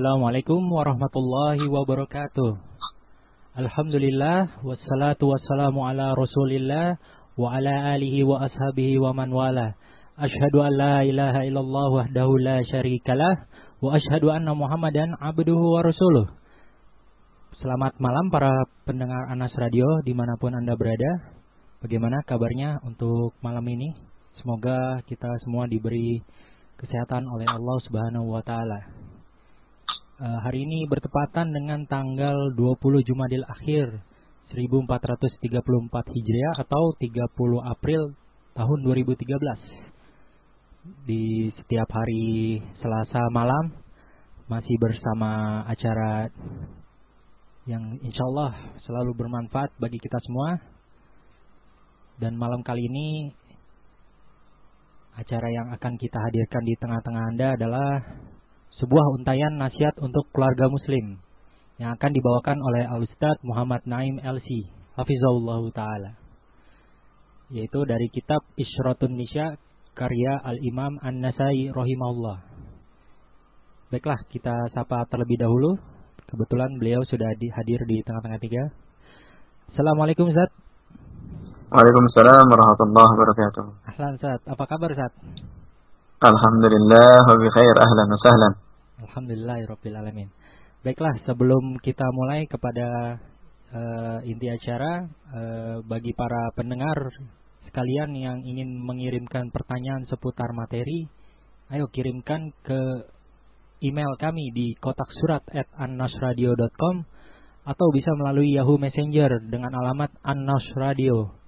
Assalamualaikum warahmatullahi wabarakatuh. Alhamdulillah wassalatu wassalamu ala Rasulillah wa ala alihi wa ashabihi wa man wala. Ashhadu an la ilaha illallah wahdahu la syarikalah wa ashhadu anna Muhammadan abduhu wa rasuluh. Selamat malam para pendengar Anas Radio di mana pun Anda berada. Bagaimana kabarnya untuk malam ini? Semoga kita semua diberi kesehatan oleh Allah Subhanahu wa taala. Uh, hari ini bertepatan dengan tanggal 20 Jumadil Akhir 1434 Hijriah atau 30 April tahun 2013. Di setiap hari Selasa malam masih bersama acara yang insya Allah selalu bermanfaat bagi kita semua. Dan malam kali ini acara yang akan kita hadirkan di tengah-tengah Anda adalah sebuah untayan nasihat untuk keluarga muslim yang akan dibawakan oleh Al-Ustaz Muhammad Naim LC Hafizahullah Ta'ala yaitu dari kitab Isratun Nisya karya Al-Imam An-Nasai rahimahullah. Baiklah kita sapa terlebih dahulu. Kebetulan beliau sudah hadir di tengah-tengah tiga. Assalamualaikum Ustaz. Waalaikumsalam warahmatullahi wabarakatuh. Ahlan Ustaz, apa kabar Ustaz? Alhamdulillah wa bi khair ahlan wa sahlan. Alhamdulillah rabbil alamin. Baiklah, sebelum kita mulai kepada uh, inti acara uh, bagi para pendengar sekalian yang ingin mengirimkan pertanyaan seputar materi, ayo kirimkan ke email kami di kotak surat at annasradio.com atau bisa melalui Yahoo Messenger dengan alamat annasradio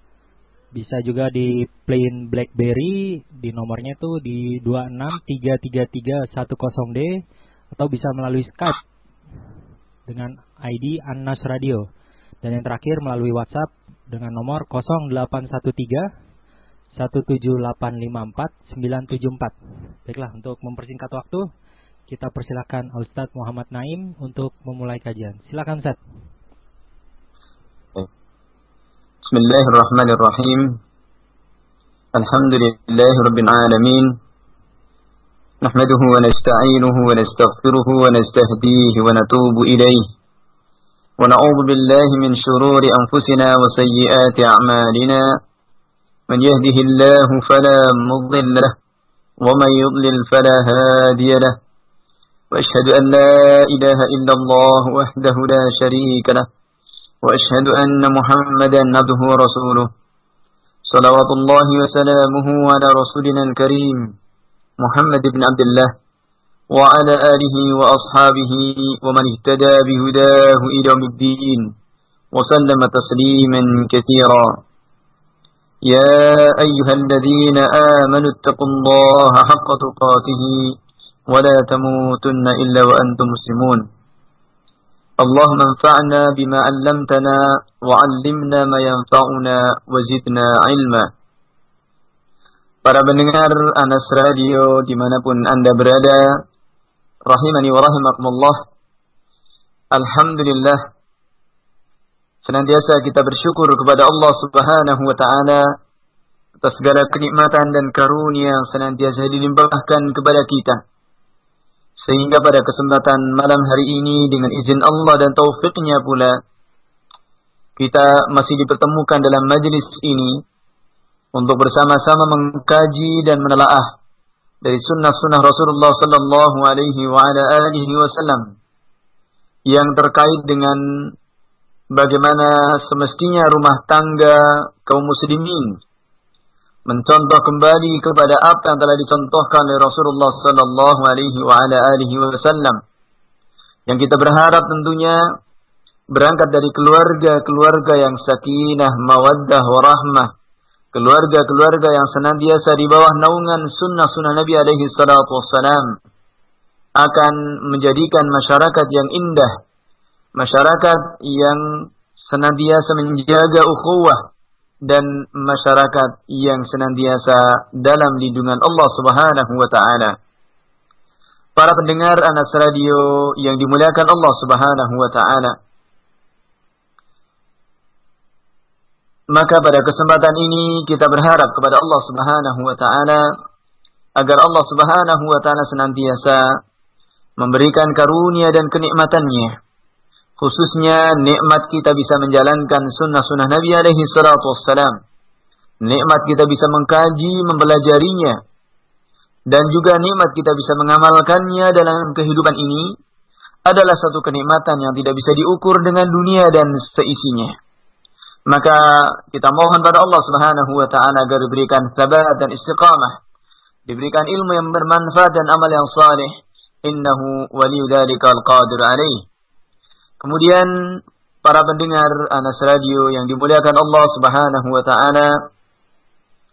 bisa juga di plain BlackBerry di nomornya itu di 2633310D atau bisa melalui Skype dengan ID Anas Radio dan yang terakhir melalui WhatsApp dengan nomor 0813 17854 974. Baiklah, untuk mempersingkat waktu, kita persilakan Ustadz Muhammad Naim untuk memulai kajian. Silakan Ustadz. بسم الله الرحمن الرحيم. الحمد لله رب العالمين. نحمده ونستعينه ونستغفره ونستهديه ونتوب إليه. ونعوذ بالله من شرور أنفسنا وسيئات أعمالنا. من يهده الله فلا مضل له ومن يضلل فلا هادي له. وأشهد أن لا إله إلا الله وحده لا شريك له. وأشهد أن محمدا عبده ورسوله. صلوات الله وسلامه على رسولنا الكريم محمد بن عبد الله وعلى آله وأصحابه ومن اهتدى بهداه إلى يوم الدين وسلم تسليما كثيرا. يا أيها الذين آمنوا اتقوا الله حق تقاته ولا تموتن إلا وأنتم مسلمون. اللهم انفعنا بما علمتنا وعلمنا ما ينفعنا وزدنا علما Para pendengar Anas Radio dimanapun Anda berada, rahimani wa rahimakumullah. Alhamdulillah, senantiasa kita bersyukur kepada Allah Subhanahu wa Ta'ala atas segala kenikmatan dan karunia yang senantiasa dilimpahkan kepada kita. Sehingga pada kesempatan malam hari ini dengan izin Allah dan taufiknya pula kita masih dipertemukan dalam majlis ini untuk bersama-sama mengkaji dan menelaah dari sunnah-sunnah Rasulullah sallallahu alaihi wa wasallam yang terkait dengan bagaimana semestinya rumah tangga kaum muslimin mencontoh kembali kepada apa yang telah dicontohkan oleh Rasulullah sallallahu alaihi wa ala alihi wasallam. Yang kita berharap tentunya berangkat dari keluarga-keluarga yang sakinah, mawaddah, warahmah. Keluarga-keluarga yang senantiasa di bawah naungan sunnah-sunnah Nabi alaihi salatu akan menjadikan masyarakat yang indah, masyarakat yang senantiasa menjaga ukhuwah, dan masyarakat yang senantiasa dalam lindungan Allah Subhanahu wa taala. Para pendengar Anas Radio yang dimuliakan Allah Subhanahu wa taala. Maka pada kesempatan ini kita berharap kepada Allah Subhanahu wa taala agar Allah Subhanahu wa taala senantiasa memberikan karunia dan kenikmatannya. Khususnya nikmat kita bisa menjalankan sunnah-sunnah Nabi alaihi salatu wassalam. Nikmat kita bisa mengkaji, mempelajarinya. Dan juga nikmat kita bisa mengamalkannya dalam kehidupan ini adalah satu kenikmatan yang tidak bisa diukur dengan dunia dan seisinya. Maka kita mohon pada Allah Subhanahu wa taala agar diberikan sabat dan istiqamah, diberikan ilmu yang bermanfaat dan amal yang saleh innahu waliyu dzalikal qadir alaih. Kemudian para pendengar Anas Radio yang dimuliakan Allah Subhanahu wa taala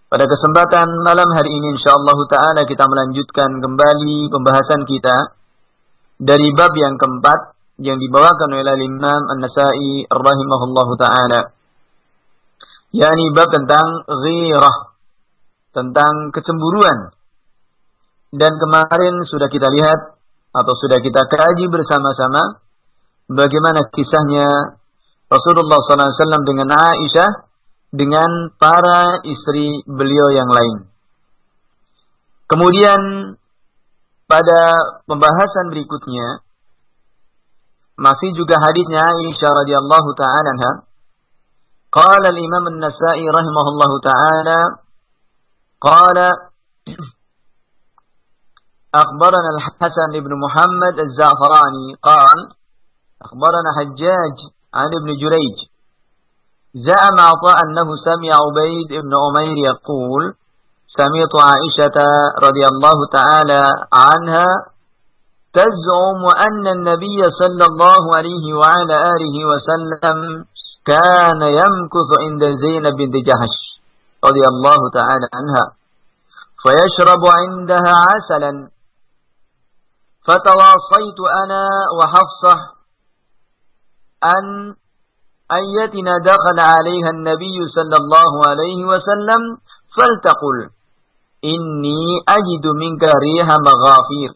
pada kesempatan malam hari ini insyaallah taala kita melanjutkan kembali pembahasan kita dari bab yang keempat yang dibawakan oleh Imam An-Nasa'i rahimahullahu taala yakni bab tentang ghirah tentang kecemburuan. Dan kemarin sudah kita lihat atau sudah kita kaji bersama-sama bagaimana kisahnya Rasulullah SAW dengan Aisyah dengan para istri beliau yang lain. Kemudian pada pembahasan berikutnya masih juga hadisnya Aisyah radhiyallahu taala anha. Qala al-Imam An-Nasa'i rahimahullahu taala qala أخبرنا الحسن بن محمد الزعفراني قال أخبرنا حجاج عن ابن جريج. زعم عطاء أنه سمع عبيد بن عمير يقول سمعت عائشة رضي الله تعالى عنها تزعم أن النبي صلى الله عليه وعلى آله وسلم كان يمكث عند زينب بنت جهش رضي الله تعالى عنها فيشرب عندها عسلا. فتواصيت أنا وحفصة أن أيتنا دخل عليها النبي صلى الله عليه وسلم فلتقل إني أجد منك ريح مغافير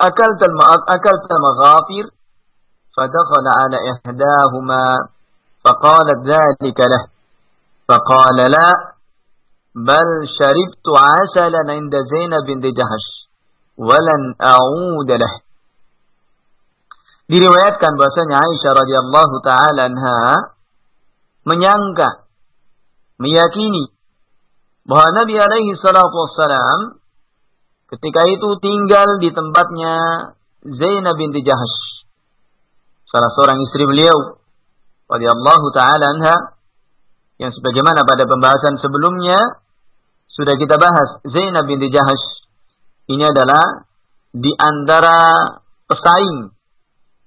أكلت أكلت مغافير فدخل على إحداهما فقالت ذلك له فقال لا بل شربت عسلا عند زينب بنت جهش walan a'udalah. Diriwayatkan bahasanya Aisyah radhiyallahu taala anha menyangka meyakini bahwa Nabi alaihi salatu wassalam ketika itu tinggal di tempatnya Zainab binti Jahash salah seorang istri beliau radhiyallahu taala anha yang sebagaimana pada pembahasan sebelumnya sudah kita bahas Zainab binti Jahash ini adalah di antara pesaing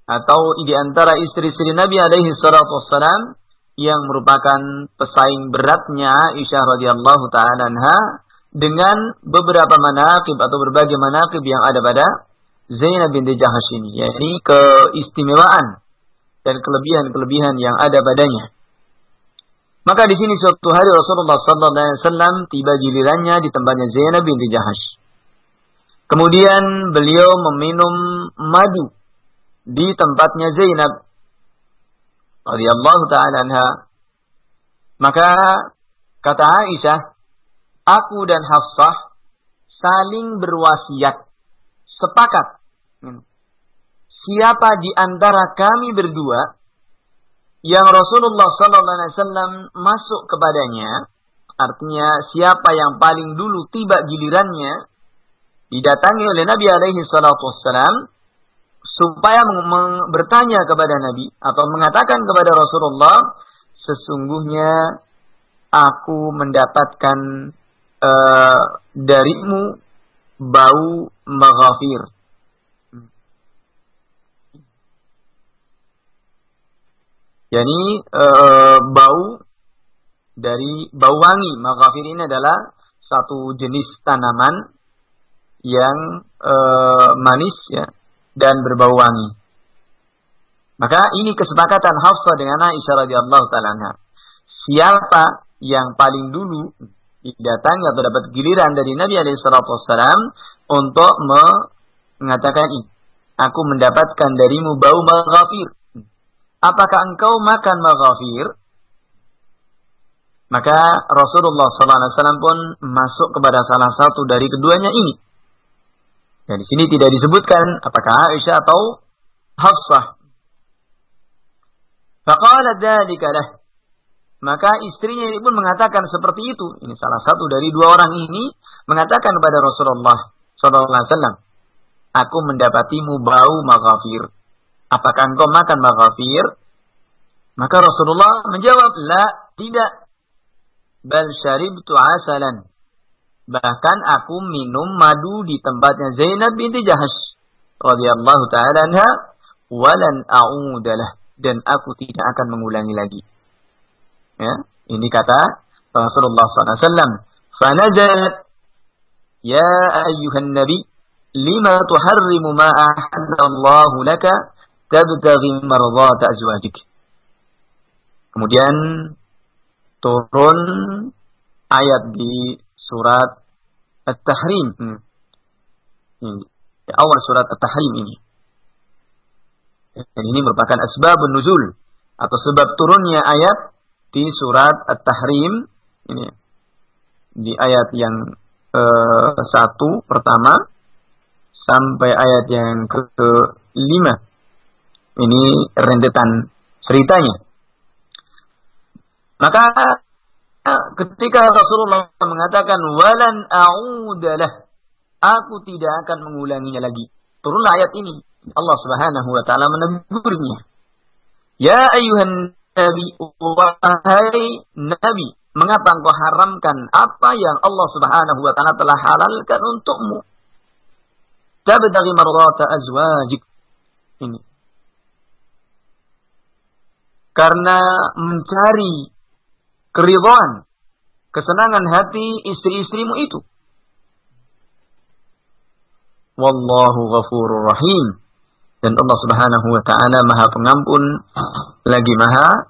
atau di antara istri-istri Nabi alaihi salatu wassalam yang merupakan pesaing beratnya Aisyah radhiyallahu taala anha dengan beberapa manaqib atau berbagai manaqib yang ada pada Zainab binti Jahash ini yakni keistimewaan dan kelebihan-kelebihan yang ada padanya. Maka di sini suatu hari Rasulullah sallallahu alaihi wasallam tiba gilirannya di tempatnya Zainab binti Jahash. Kemudian beliau meminum madu di tempatnya Zainab radhiyallahu taala anha. Maka kata Aisyah, aku dan Hafsah saling berwasiat, sepakat. Siapa di antara kami berdua yang Rasulullah sallallahu alaihi wasallam masuk kepadanya, artinya siapa yang paling dulu tiba gilirannya didatangi oleh Nabi alaihi salatu wassalam supaya bertanya kepada Nabi atau mengatakan kepada Rasulullah sesungguhnya aku mendapatkan uh, darimu bau maghafir yani uh, bau dari bau wangi. Maghafir ini adalah satu jenis tanaman yang e, manis ya dan berbau wangi. Maka ini kesepakatan Hafsah dengan Aisyah radhiyallahu taala Siapa yang paling dulu didatangi atau dapat giliran dari Nabi alaihi untuk mengatakan ini, aku mendapatkan darimu bau maghafir. Apakah engkau makan maghafir? Maka Rasulullah SAW pun masuk kepada salah satu dari keduanya ini Dan di sini tidak disebutkan apakah Aisyah atau Hafsah. Faqalat dzalika lah. Maka istrinya ini pun mengatakan seperti itu. Ini salah satu dari dua orang ini mengatakan kepada Rasulullah sallallahu alaihi wasallam, "Aku mendapatimu bau maghafir. Apakah engkau makan maghafir?" Maka Rasulullah menjawab, "La, tidak. Bal syaribtu asalan." Bahkan aku minum madu di tempatnya Zainab binti Jahash radhiyallahu taala anha walan a'udalah dan aku tidak akan mengulangi lagi. Ya, ini kata Rasulullah SAW. Fanajalat Ya ayyuhan nabi lima tuharrimu ma ahallallahu laka tabtaghi mardhat azwajik. Kemudian turun ayat di surat At-Tahrim. Hmm. Ini, awal surat At-Tahrim ini. Dan ini merupakan asbab nuzul atau sebab turunnya ayat di surat At-Tahrim ini di ayat yang eh, satu pertama sampai ayat yang ke lima ini rentetan ceritanya maka ketika Rasulullah mengatakan walan a'udalah aku tidak akan mengulanginya lagi. Turunlah ayat ini. Allah Subhanahu wa taala menegurnya ya ayuhan nabi wahai nabi mengapa engkau haramkan apa yang Allah Subhanahu wa taala telah halalkan untukmu? Tabtaghi mardata azwajik. Ini. Karena mencari keridhaan, kesenangan hati istri-istrimu itu. Wallahu ghafurur rahim. Dan Allah Subhanahu wa taala Maha Pengampun lagi Maha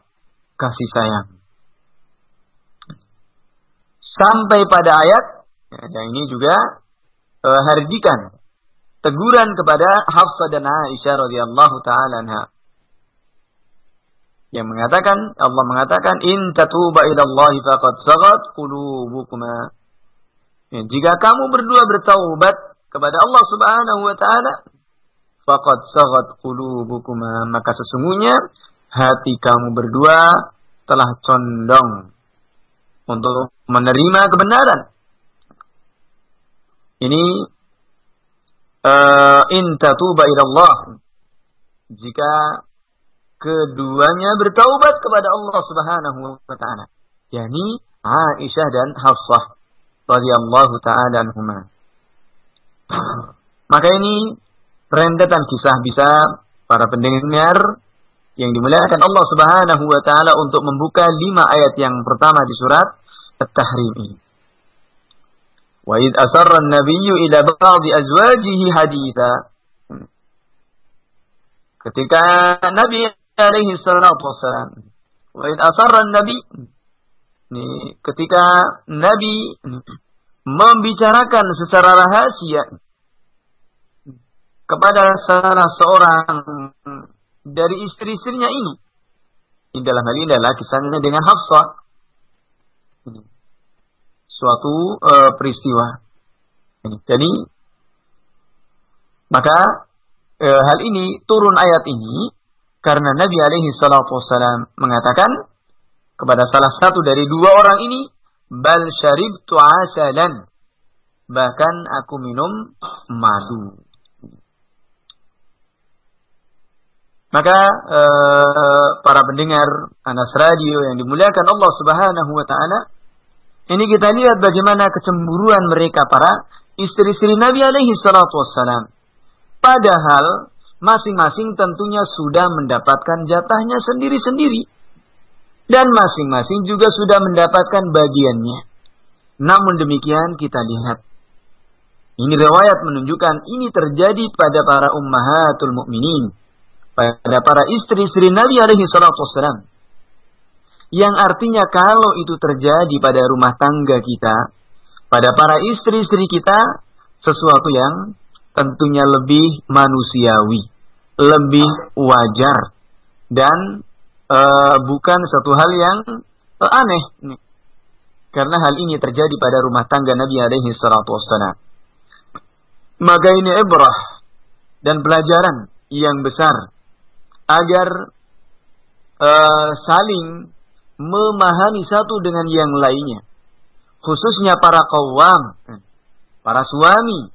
kasih sayang. Sampai pada ayat yang ini juga uh, hardikan teguran kepada Hafsah dan Aisyah radhiyallahu taala anha yang mengatakan Allah mengatakan in tatuba ilallahi faqad sagat qulubukuma. Ya, jika kamu berdua bertaubat kepada Allah Subhanahu wa taala faqad sagat qulubukuma maka sesungguhnya hati kamu berdua telah condong untuk menerima kebenaran. Ini uh, in tatuba ilallah jika keduanya bertaubat kepada Allah Subhanahu wa taala, yakni Aisyah dan Hafsah radhiyallahu taala anhuma. Maka ini rentetan kisah bisa para pendengar yang dimuliakan Allah Subhanahu wa taala untuk membuka lima ayat yang pertama di surat At-Tahrim ini. Wa id asarra an-nabiyyu ila ba'di azwajihi haditha. Ketika Nabi alaihi salatu wassalam. Wa in asarra nabi ini ketika Nabi membicarakan secara rahasia kepada salah seorang dari istri-istrinya ini. Ini dalam hal ini adalah kisahnya dengan Hafsah. Suatu uh, peristiwa. Jadi, maka uh, hal ini turun ayat ini karena Nabi alaihi salatu wassalam mengatakan kepada salah satu dari dua orang ini, Bal syaribtu asalan. Bahkan aku minum madu. Maka eh, para pendengar Anas Radio yang dimuliakan Allah Subhanahu wa taala, ini kita lihat bagaimana kecemburuan mereka para istri-istri Nabi alaihi salatu wassalam. Padahal masing-masing tentunya sudah mendapatkan jatahnya sendiri-sendiri. Dan masing-masing juga sudah mendapatkan bagiannya. Namun demikian kita lihat. Ini riwayat menunjukkan ini terjadi pada para ummahatul mukminin, pada para istri-istri Nabi alaihi salatu wassalam. Yang artinya kalau itu terjadi pada rumah tangga kita, pada para istri-istri kita, sesuatu yang tentunya lebih manusiawi lebih wajar dan uh, bukan satu hal yang uh, aneh nih. Karena hal ini terjadi pada rumah tangga Nabi alaihi salatu. Maka ini ibrah dan pelajaran yang besar agar uh, saling memahami satu dengan yang lainnya. Khususnya para kawam, para suami.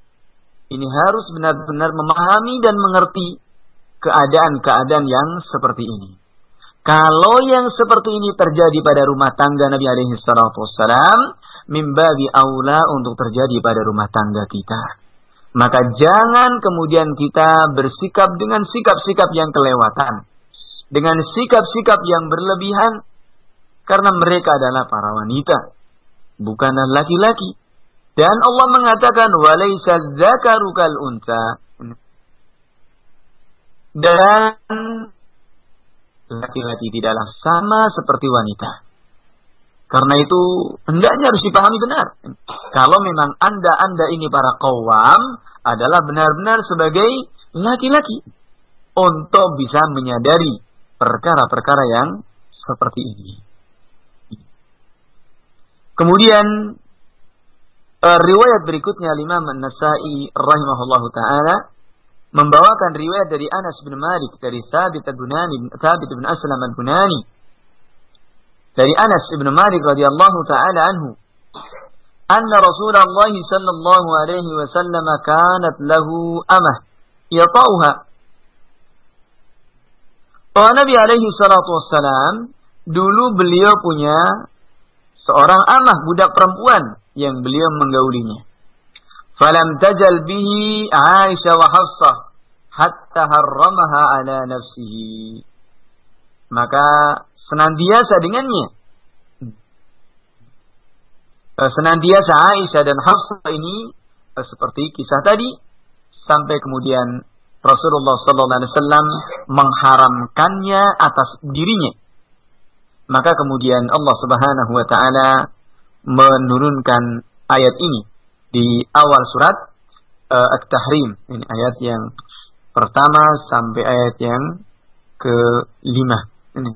Ini harus benar-benar memahami dan mengerti keadaan-keadaan yang seperti ini. Kalau yang seperti ini terjadi pada rumah tangga Nabi alaihi salatu wassalam, mimbabi aula untuk terjadi pada rumah tangga kita. Maka jangan kemudian kita bersikap dengan sikap-sikap yang kelewatan. Dengan sikap-sikap yang berlebihan. Karena mereka adalah para wanita. Bukanlah laki-laki. Dan Allah mengatakan, وَلَيْسَ الذَّكَرُ كَالْأُنْثَى Dan laki-laki tidaklah sama seperti wanita. Karena itu hendaknya harus dipahami benar. Kalau memang anda-anda ini para kawam adalah benar-benar sebagai laki-laki untuk bisa menyadari perkara-perkara yang seperti ini. Kemudian uh, riwayat berikutnya Imam An-Nasa'i rahimahullahu taala membawakan riwayat dari Anas bin Malik dari Thabit al-Bunani, Thabit bin Aslam al-Bunani. Dari Anas bin Malik radhiyallahu taala anhu, anna Rasulullah sallallahu alaihi wasallam kanat lahu amah yatauha. Bahwa Nabi alaihi salatu wassalam dulu beliau punya seorang amah budak perempuan yang beliau menggaulinya. Falam tajal bihi Aisyah wa Hafsah hatta ala nafsihi. Maka senantiasa dengannya. Eh, senantiasa Aisyah dan Hafsah ini eh, seperti kisah tadi sampai kemudian Rasulullah sallallahu alaihi wasallam mengharamkannya atas dirinya. Maka kemudian Allah Subhanahu wa taala menurunkan ayat ini di awal surat uh, At-Tahrim. Ini ayat yang pertama sampai ayat yang kelima. Ini.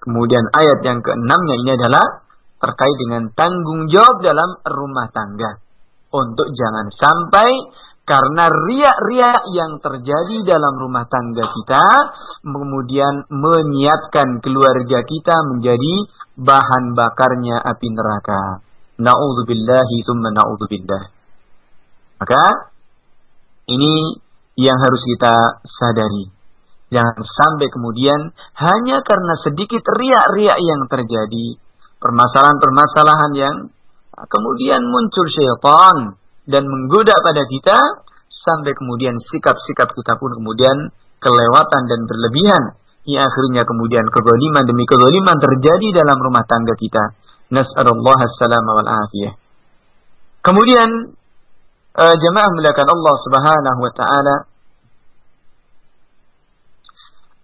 Kemudian ayat yang keenamnya ini adalah terkait dengan tanggung jawab dalam rumah tangga. Untuk jangan sampai karena riak-riak yang terjadi dalam rumah tangga kita kemudian menyiapkan keluarga kita menjadi bahan bakarnya api neraka. Na'udzubillahi summa na'udzubillah. Maka ini yang harus kita sadari. Jangan sampai kemudian hanya karena sedikit riak-riak yang terjadi, permasalahan-permasalahan yang kemudian muncul syaitan dan menggoda pada kita, sampai kemudian sikap-sikap kita pun kemudian kelewatan dan berlebihan. Yang akhirnya kemudian kezaliman demi kezaliman terjadi dalam rumah tangga kita. Nas'alullah as-salama wal afiyah. Kemudian uh, jemaah melakukan Allah Subhanahu wa taala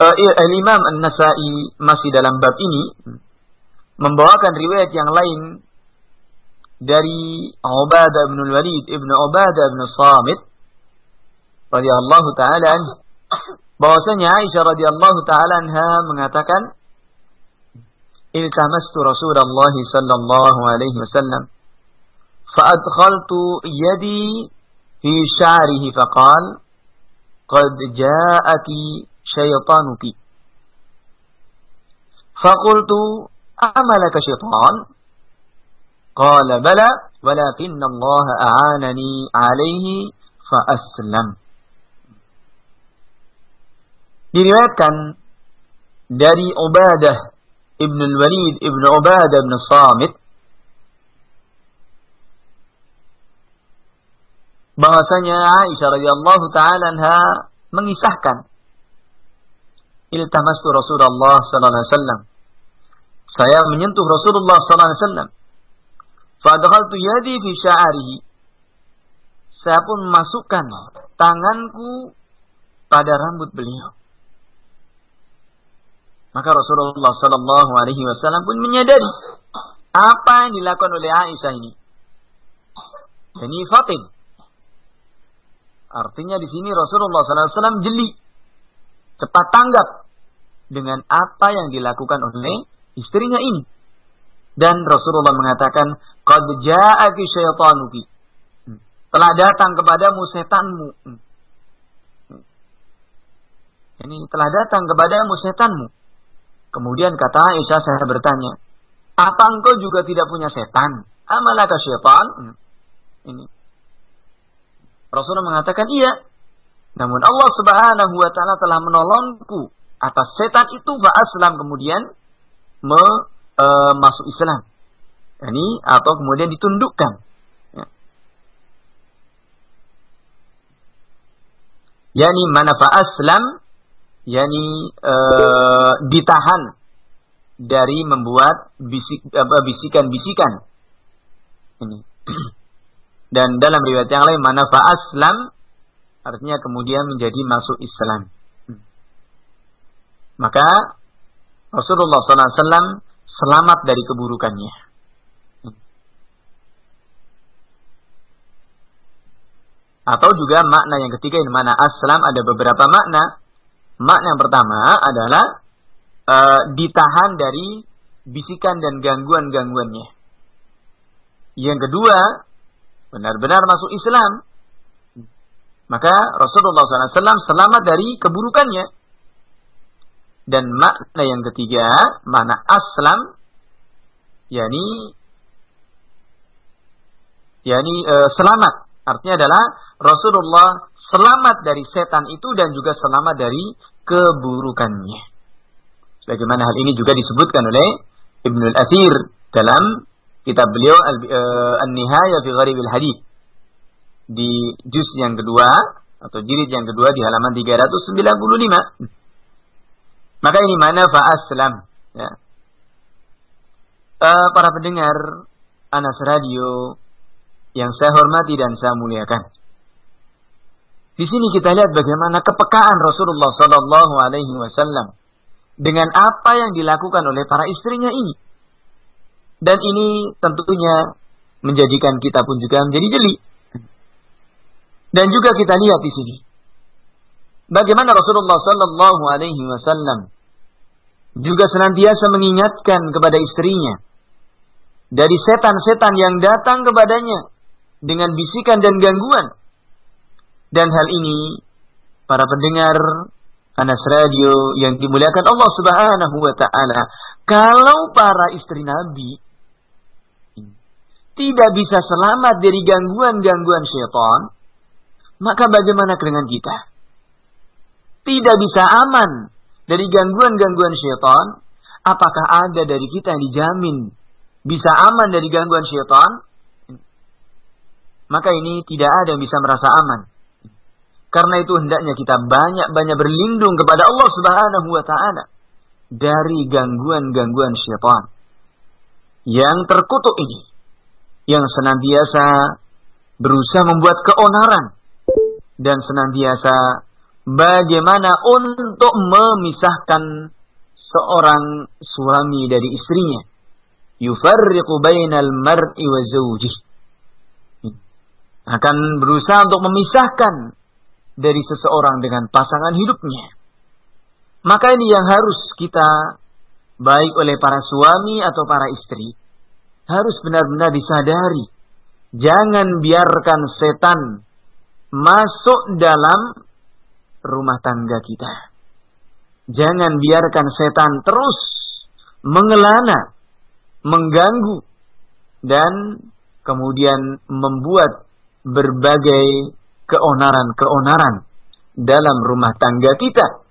uh, Imam An-Nasa'i masih dalam bab ini membawakan riwayat yang lain dari Ubadah bin Walid ibn Ubadah bin Samit radhiyallahu taala bahwasanya Aisyah radhiyallahu taala anha mengatakan التمست رسول الله صلى الله عليه وسلم فأدخلت يدي في شعره فقال قد جاءك شيطانك. فقلت أعملك شيطان؟ قال بلى ولكن الله أعانني عليه فأسلم. Diriwayatkan dari Ubadah Ibn al-Walid Ibn Ubadah Ibn Samit. Bahwasanya Aisyah radhiyallahu taala anha mengisahkan. Iltamastu Rasulullah sallallahu alaihi wasallam. Saya menyentuh Rasulullah sallallahu alaihi wasallam. Fadkhaltu yadi fi sya'rihi saya pun masukkan tanganku pada rambut beliau maka Rasulullah Sallallahu Alaihi Wasallam pun menyadari apa yang dilakukan oleh Aisyah ini. Ini fatin. Artinya di sini Rasulullah SAW jeli, cepat tanggap dengan apa yang dilakukan oleh istrinya ini. Dan Rasulullah mengatakan, "Qad ja'aki syaitanuki." Hmm. telah datang kepadamu setanmu. Ini telah datang kepadamu setanmu. Kemudian kata Aisyah saya bertanya, apa engkau juga tidak punya setan? Amalaka syaitan? Ini. Rasulullah mengatakan iya. Namun Allah Subhanahu wa taala telah menolongku atas setan itu fa aslam kemudian me, e, masuk Islam. Ini atau kemudian ditundukkan. Ya. Yani mana fa aslam yani e, ditahan dari membuat bisikan-bisikan. Ini. Dan dalam riwayat yang lain mana fa aslam artinya kemudian menjadi masuk Islam. Maka Rasulullah SAW selamat dari keburukannya. Atau juga makna yang ketiga ini mana aslam ada beberapa makna. Makna yang pertama adalah e, ditahan dari bisikan dan gangguan-gangguannya. Yang kedua, benar-benar masuk Islam. Maka Rasulullah SAW selamat dari keburukannya. Dan makna yang ketiga, makna aslam, yakni yakni e, selamat. Artinya adalah Rasulullah selamat dari setan itu dan juga selamat dari keburukannya. Sebagaimana hal ini juga disebutkan oleh Ibnu Al-Athir dalam kitab beliau e, An-Nihaya fi Gharibil Hadith di juz yang kedua atau jilid yang kedua di halaman 395. Maka ini mana fa'aslam. Ya. Uh, para pendengar Anas Radio yang saya hormati dan saya muliakan. Di sini kita lihat bagaimana kepekaan Rasulullah Sallallahu Alaihi Wasallam dengan apa yang dilakukan oleh para istrinya ini. Dan ini tentunya menjadikan kita pun juga menjadi jeli. Dan juga kita lihat di sini Bagaimana Rasulullah Sallallahu Alaihi Wasallam juga senantiasa mengingatkan kepada istrinya dari setan-setan yang datang kepadanya dengan bisikan dan gangguan. Dan hal ini para pendengar Anas Radio yang dimuliakan Allah Subhanahu wa taala, kalau para istri Nabi tidak bisa selamat dari gangguan-gangguan syaitan, maka bagaimana dengan kita? tidak bisa aman dari gangguan-gangguan syaitan, apakah ada dari kita yang dijamin bisa aman dari gangguan syaitan? Maka ini tidak ada yang bisa merasa aman. Karena itu hendaknya kita banyak-banyak berlindung kepada Allah Subhanahu wa taala dari gangguan-gangguan syaitan yang terkutuk ini yang senantiasa berusaha membuat keonaran dan senantiasa bagaimana untuk memisahkan seorang suami dari istrinya. Yufarriqu bainal mar'i wa zawjih. Akan berusaha untuk memisahkan dari seseorang dengan pasangan hidupnya. Maka ini yang harus kita baik oleh para suami atau para istri harus benar-benar disadari. Jangan biarkan setan masuk dalam rumah tangga kita. Jangan biarkan setan terus mengelana, mengganggu, dan kemudian membuat berbagai keonaran-keonaran dalam rumah tangga kita.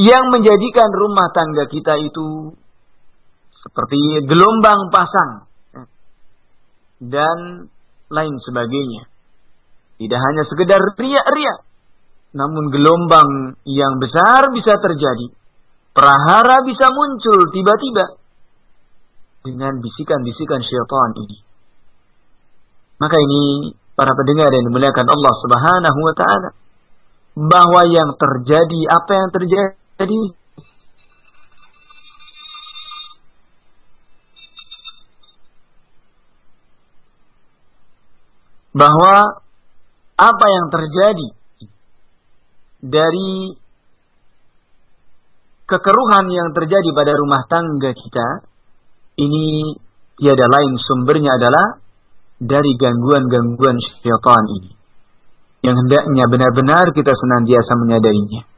Yang menjadikan rumah tangga kita itu seperti gelombang pasang dan lain sebagainya. Tidak hanya sekedar riak-riak, namun gelombang yang besar bisa terjadi. Prahara bisa muncul tiba-tiba dengan bisikan-bisikan syaitan ini. Maka ini para pendengar yang dimuliakan Allah Subhanahu wa taala. Bahwa yang terjadi apa yang terjadi? Bahwa apa yang terjadi dari kekeruhan yang terjadi pada rumah tangga kita ini tiada lain sumbernya adalah dari gangguan-gangguan syaitan ini. yang hendaknya benar-benar kita senantiasa menyadarinya.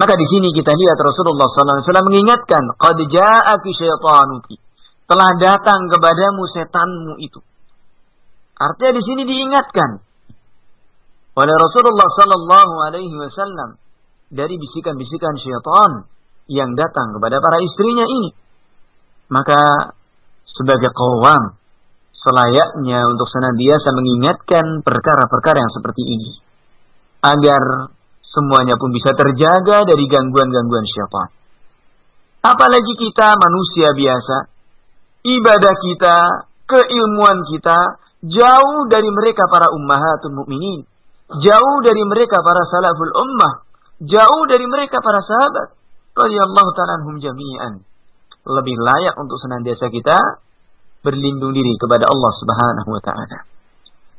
Maka di sini kita lihat Rasulullah SAW mengingatkan, "Qad ja'aki syaitanuki." Telah datang kepadamu setanmu itu. Artinya di sini diingatkan oleh Rasulullah Sallallahu Alaihi Wasallam dari bisikan-bisikan syaitan yang datang kepada para istrinya ini. Maka sebagai kawam selayaknya untuk senantiasa mengingatkan perkara-perkara yang seperti ini. Agar semuanya pun bisa terjaga dari gangguan-gangguan syaitan. Apalagi kita manusia biasa, ibadah kita, keilmuan kita jauh dari mereka para ummahatul mukminin, jauh dari mereka para salaful ummah, jauh dari mereka para sahabat. Radhiyallahu ta'ala jami'an. Lebih layak untuk senantiasa kita berlindung diri kepada Allah Subhanahu wa taala.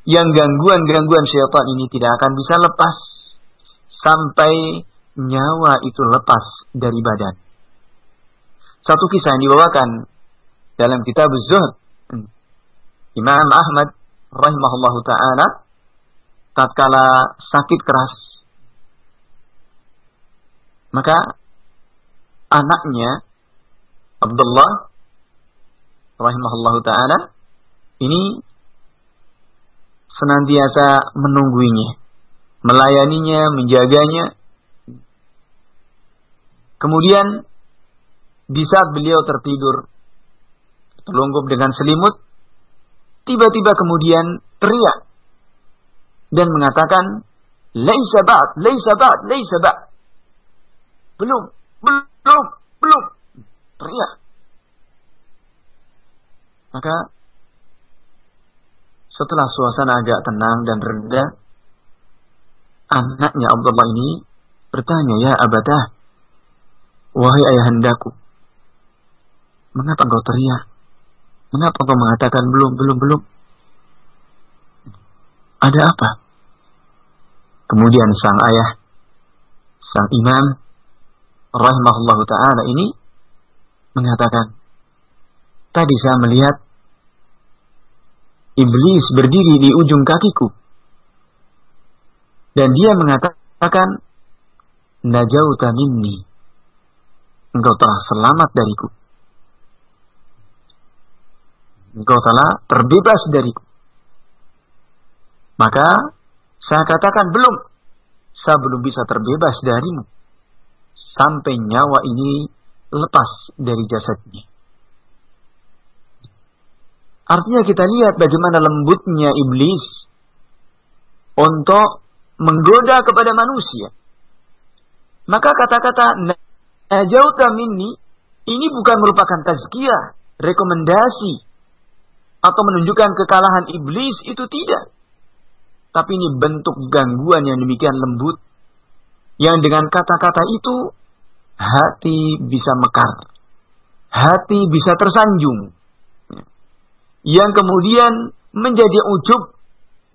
Yang gangguan-gangguan syaitan ini tidak akan bisa lepas sampai nyawa itu lepas dari badan. Satu kisah yang dibawakan dalam kitab Zuhd Imam Ahmad rahimahullahu taala tatkala sakit keras maka anaknya Abdullah rahimahullahu taala ini senantiasa menungguinya, melayaninya, menjaganya. Kemudian di saat beliau tertidur terlungkup dengan selimut, tiba-tiba kemudian teriak dan mengatakan, "Laisa ba'd, laisa ba'd, laisa ba'd." Belum, belum, belum. Teriak. Maka setelah suasana agak tenang dan reda, anaknya Abdullah ini bertanya, Ya abadah, wahai ayahandaku, mengapa engkau teriak? Mengapa engkau mengatakan belum, belum, belum? Ada apa? Kemudian sang ayah, sang imam, rahimahullah ta'ala ini mengatakan, tadi saya melihat iblis berdiri di ujung kakiku. Dan dia mengatakan, Najauta minni. Engkau telah selamat dariku. Engkau telah terbebas dariku. Maka saya katakan belum. Saya belum bisa terbebas darimu. Sampai nyawa ini lepas dari jasadnya. Artinya kita lihat bagaimana lembutnya iblis untuk menggoda kepada manusia. Maka kata-kata najauta minni ini bukan merupakan tazkiyah, rekomendasi atau menunjukkan kekalahan iblis itu tidak. Tapi ini bentuk gangguan yang demikian lembut yang dengan kata-kata itu hati bisa mekar. Hati bisa tersanjung yang kemudian menjadi ujub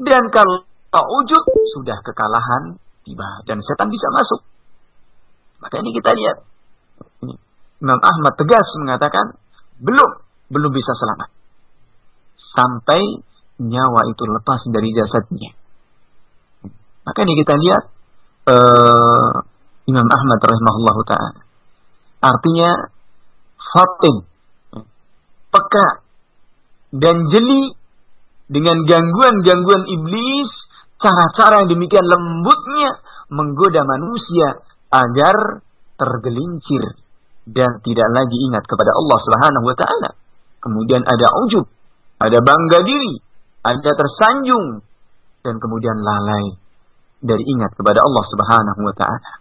dan kalau ujub sudah kekalahan tiba dan setan bisa masuk. Maka ini kita lihat. Imam Ahmad tegas mengatakan belum belum bisa selamat sampai nyawa itu lepas dari jasadnya. Maka ini kita lihat uh, Imam Ahmad rahimahullah taala. Artinya fatin, peka dan jeli dengan gangguan-gangguan iblis, cara-cara yang demikian lembutnya menggoda manusia agar tergelincir dan tidak lagi ingat kepada Allah Subhanahu wa taala. Kemudian ada ujub, ada bangga diri, ada tersanjung dan kemudian lalai dari ingat kepada Allah Subhanahu wa taala.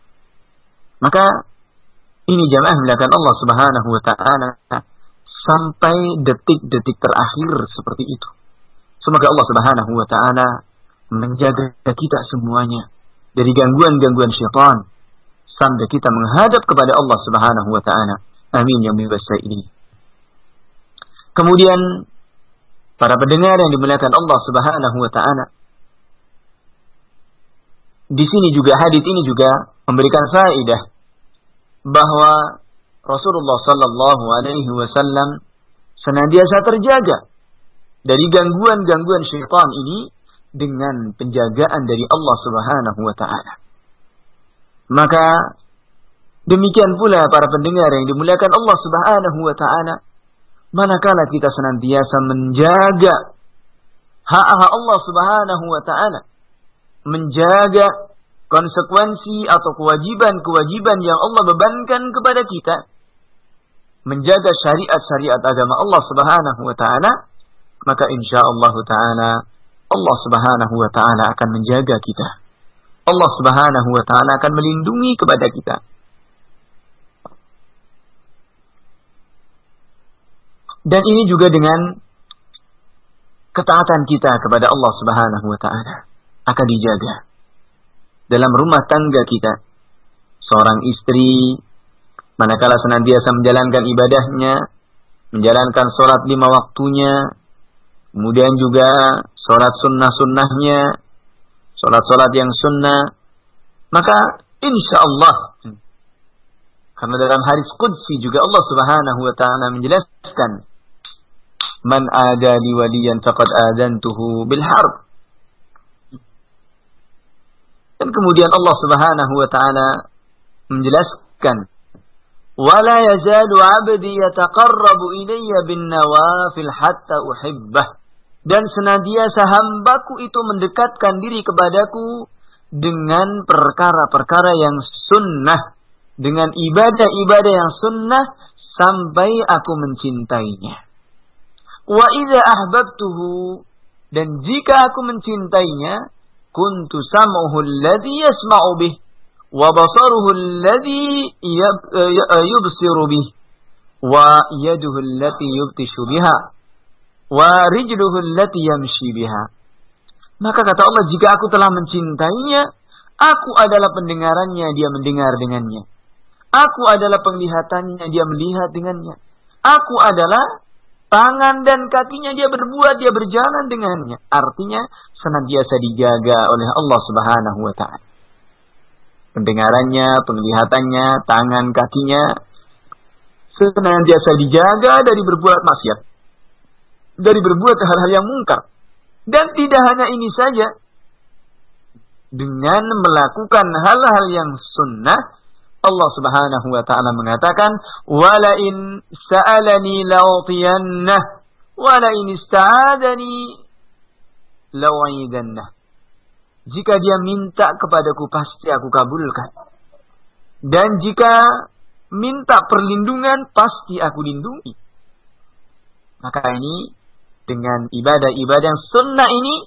Maka ini jamaah melakukan Allah Subhanahu wa taala sampai detik-detik terakhir seperti itu. Semoga Allah Subhanahu wa taala menjaga kita semuanya dari gangguan-gangguan syaitan sampai kita menghadap kepada Allah Subhanahu wa taala. Amin ya rabbal ini. Kemudian para pendengar yang dimuliakan Allah Subhanahu wa taala. Di sini juga hadis ini juga memberikan faedah bahwa Rasulullah Sallallahu Alaihi Wasallam senantiasa terjaga dari gangguan-gangguan syaitan ini dengan penjagaan dari Allah Subhanahu wa taala. Maka demikian pula para pendengar yang dimuliakan Allah Subhanahu wa taala, manakala kita senantiasa menjaga hak-hak Allah Subhanahu wa taala, menjaga konsekuensi atau kewajiban-kewajiban yang Allah bebankan kepada kita, menjaga syariat-syariat agama Allah Subhanahu wa taala, maka insya Allah taala Allah Subhanahu wa taala akan menjaga kita. Allah Subhanahu wa taala akan melindungi kepada kita. Dan ini juga dengan ketaatan kita kepada Allah Subhanahu wa taala akan dijaga. Dalam rumah tangga kita, seorang istri manakala senantiasa menjalankan ibadahnya, menjalankan sholat lima waktunya, kemudian juga sholat sunnah-sunnahnya, sholat-sholat yang sunnah, maka insya Allah, karena dalam hadis Qudsi juga Allah subhanahu wa ta'ala menjelaskan, Man ada li waliyan faqad adantuhu bil harb. Dan kemudian Allah subhanahu wa ta'ala menjelaskan, ولا يزال عبدي يتقرب إلي بالنوافل حتى أحبه dan senantiasa hambaku itu mendekatkan diri kepadaku dengan perkara-perkara yang sunnah dengan ibadah-ibadah yang sunnah sampai aku mencintainya wa idza ahbabtuhu dan jika aku mencintainya kuntu sam'uhu alladhi yasma'u bih وبصره الذي يبصر به ويده التي يبطش بها ورجله التي يمشي بها maka kata Allah jika aku telah mencintainya aku adalah pendengarannya dia mendengar dengannya aku adalah penglihatannya dia melihat dengannya aku adalah tangan dan kakinya dia berbuat dia berjalan dengannya artinya senantiasa dijaga oleh Allah Subhanahu wa taala pendengarannya, penglihatannya, tangan, kakinya senantiasa dijaga dari berbuat maksiat, dari berbuat hal-hal yang mungkar. Dan tidak hanya ini saja, dengan melakukan hal-hal yang sunnah, Allah Subhanahu wa taala mengatakan, "Wala in sa'alani la'utiyannah, wala in ista'adani la'uidannah." Jika dia minta kepadaku pasti aku kabulkan. Dan jika minta perlindungan pasti aku lindungi. Maka ini dengan ibadah-ibadah yang sunnah ini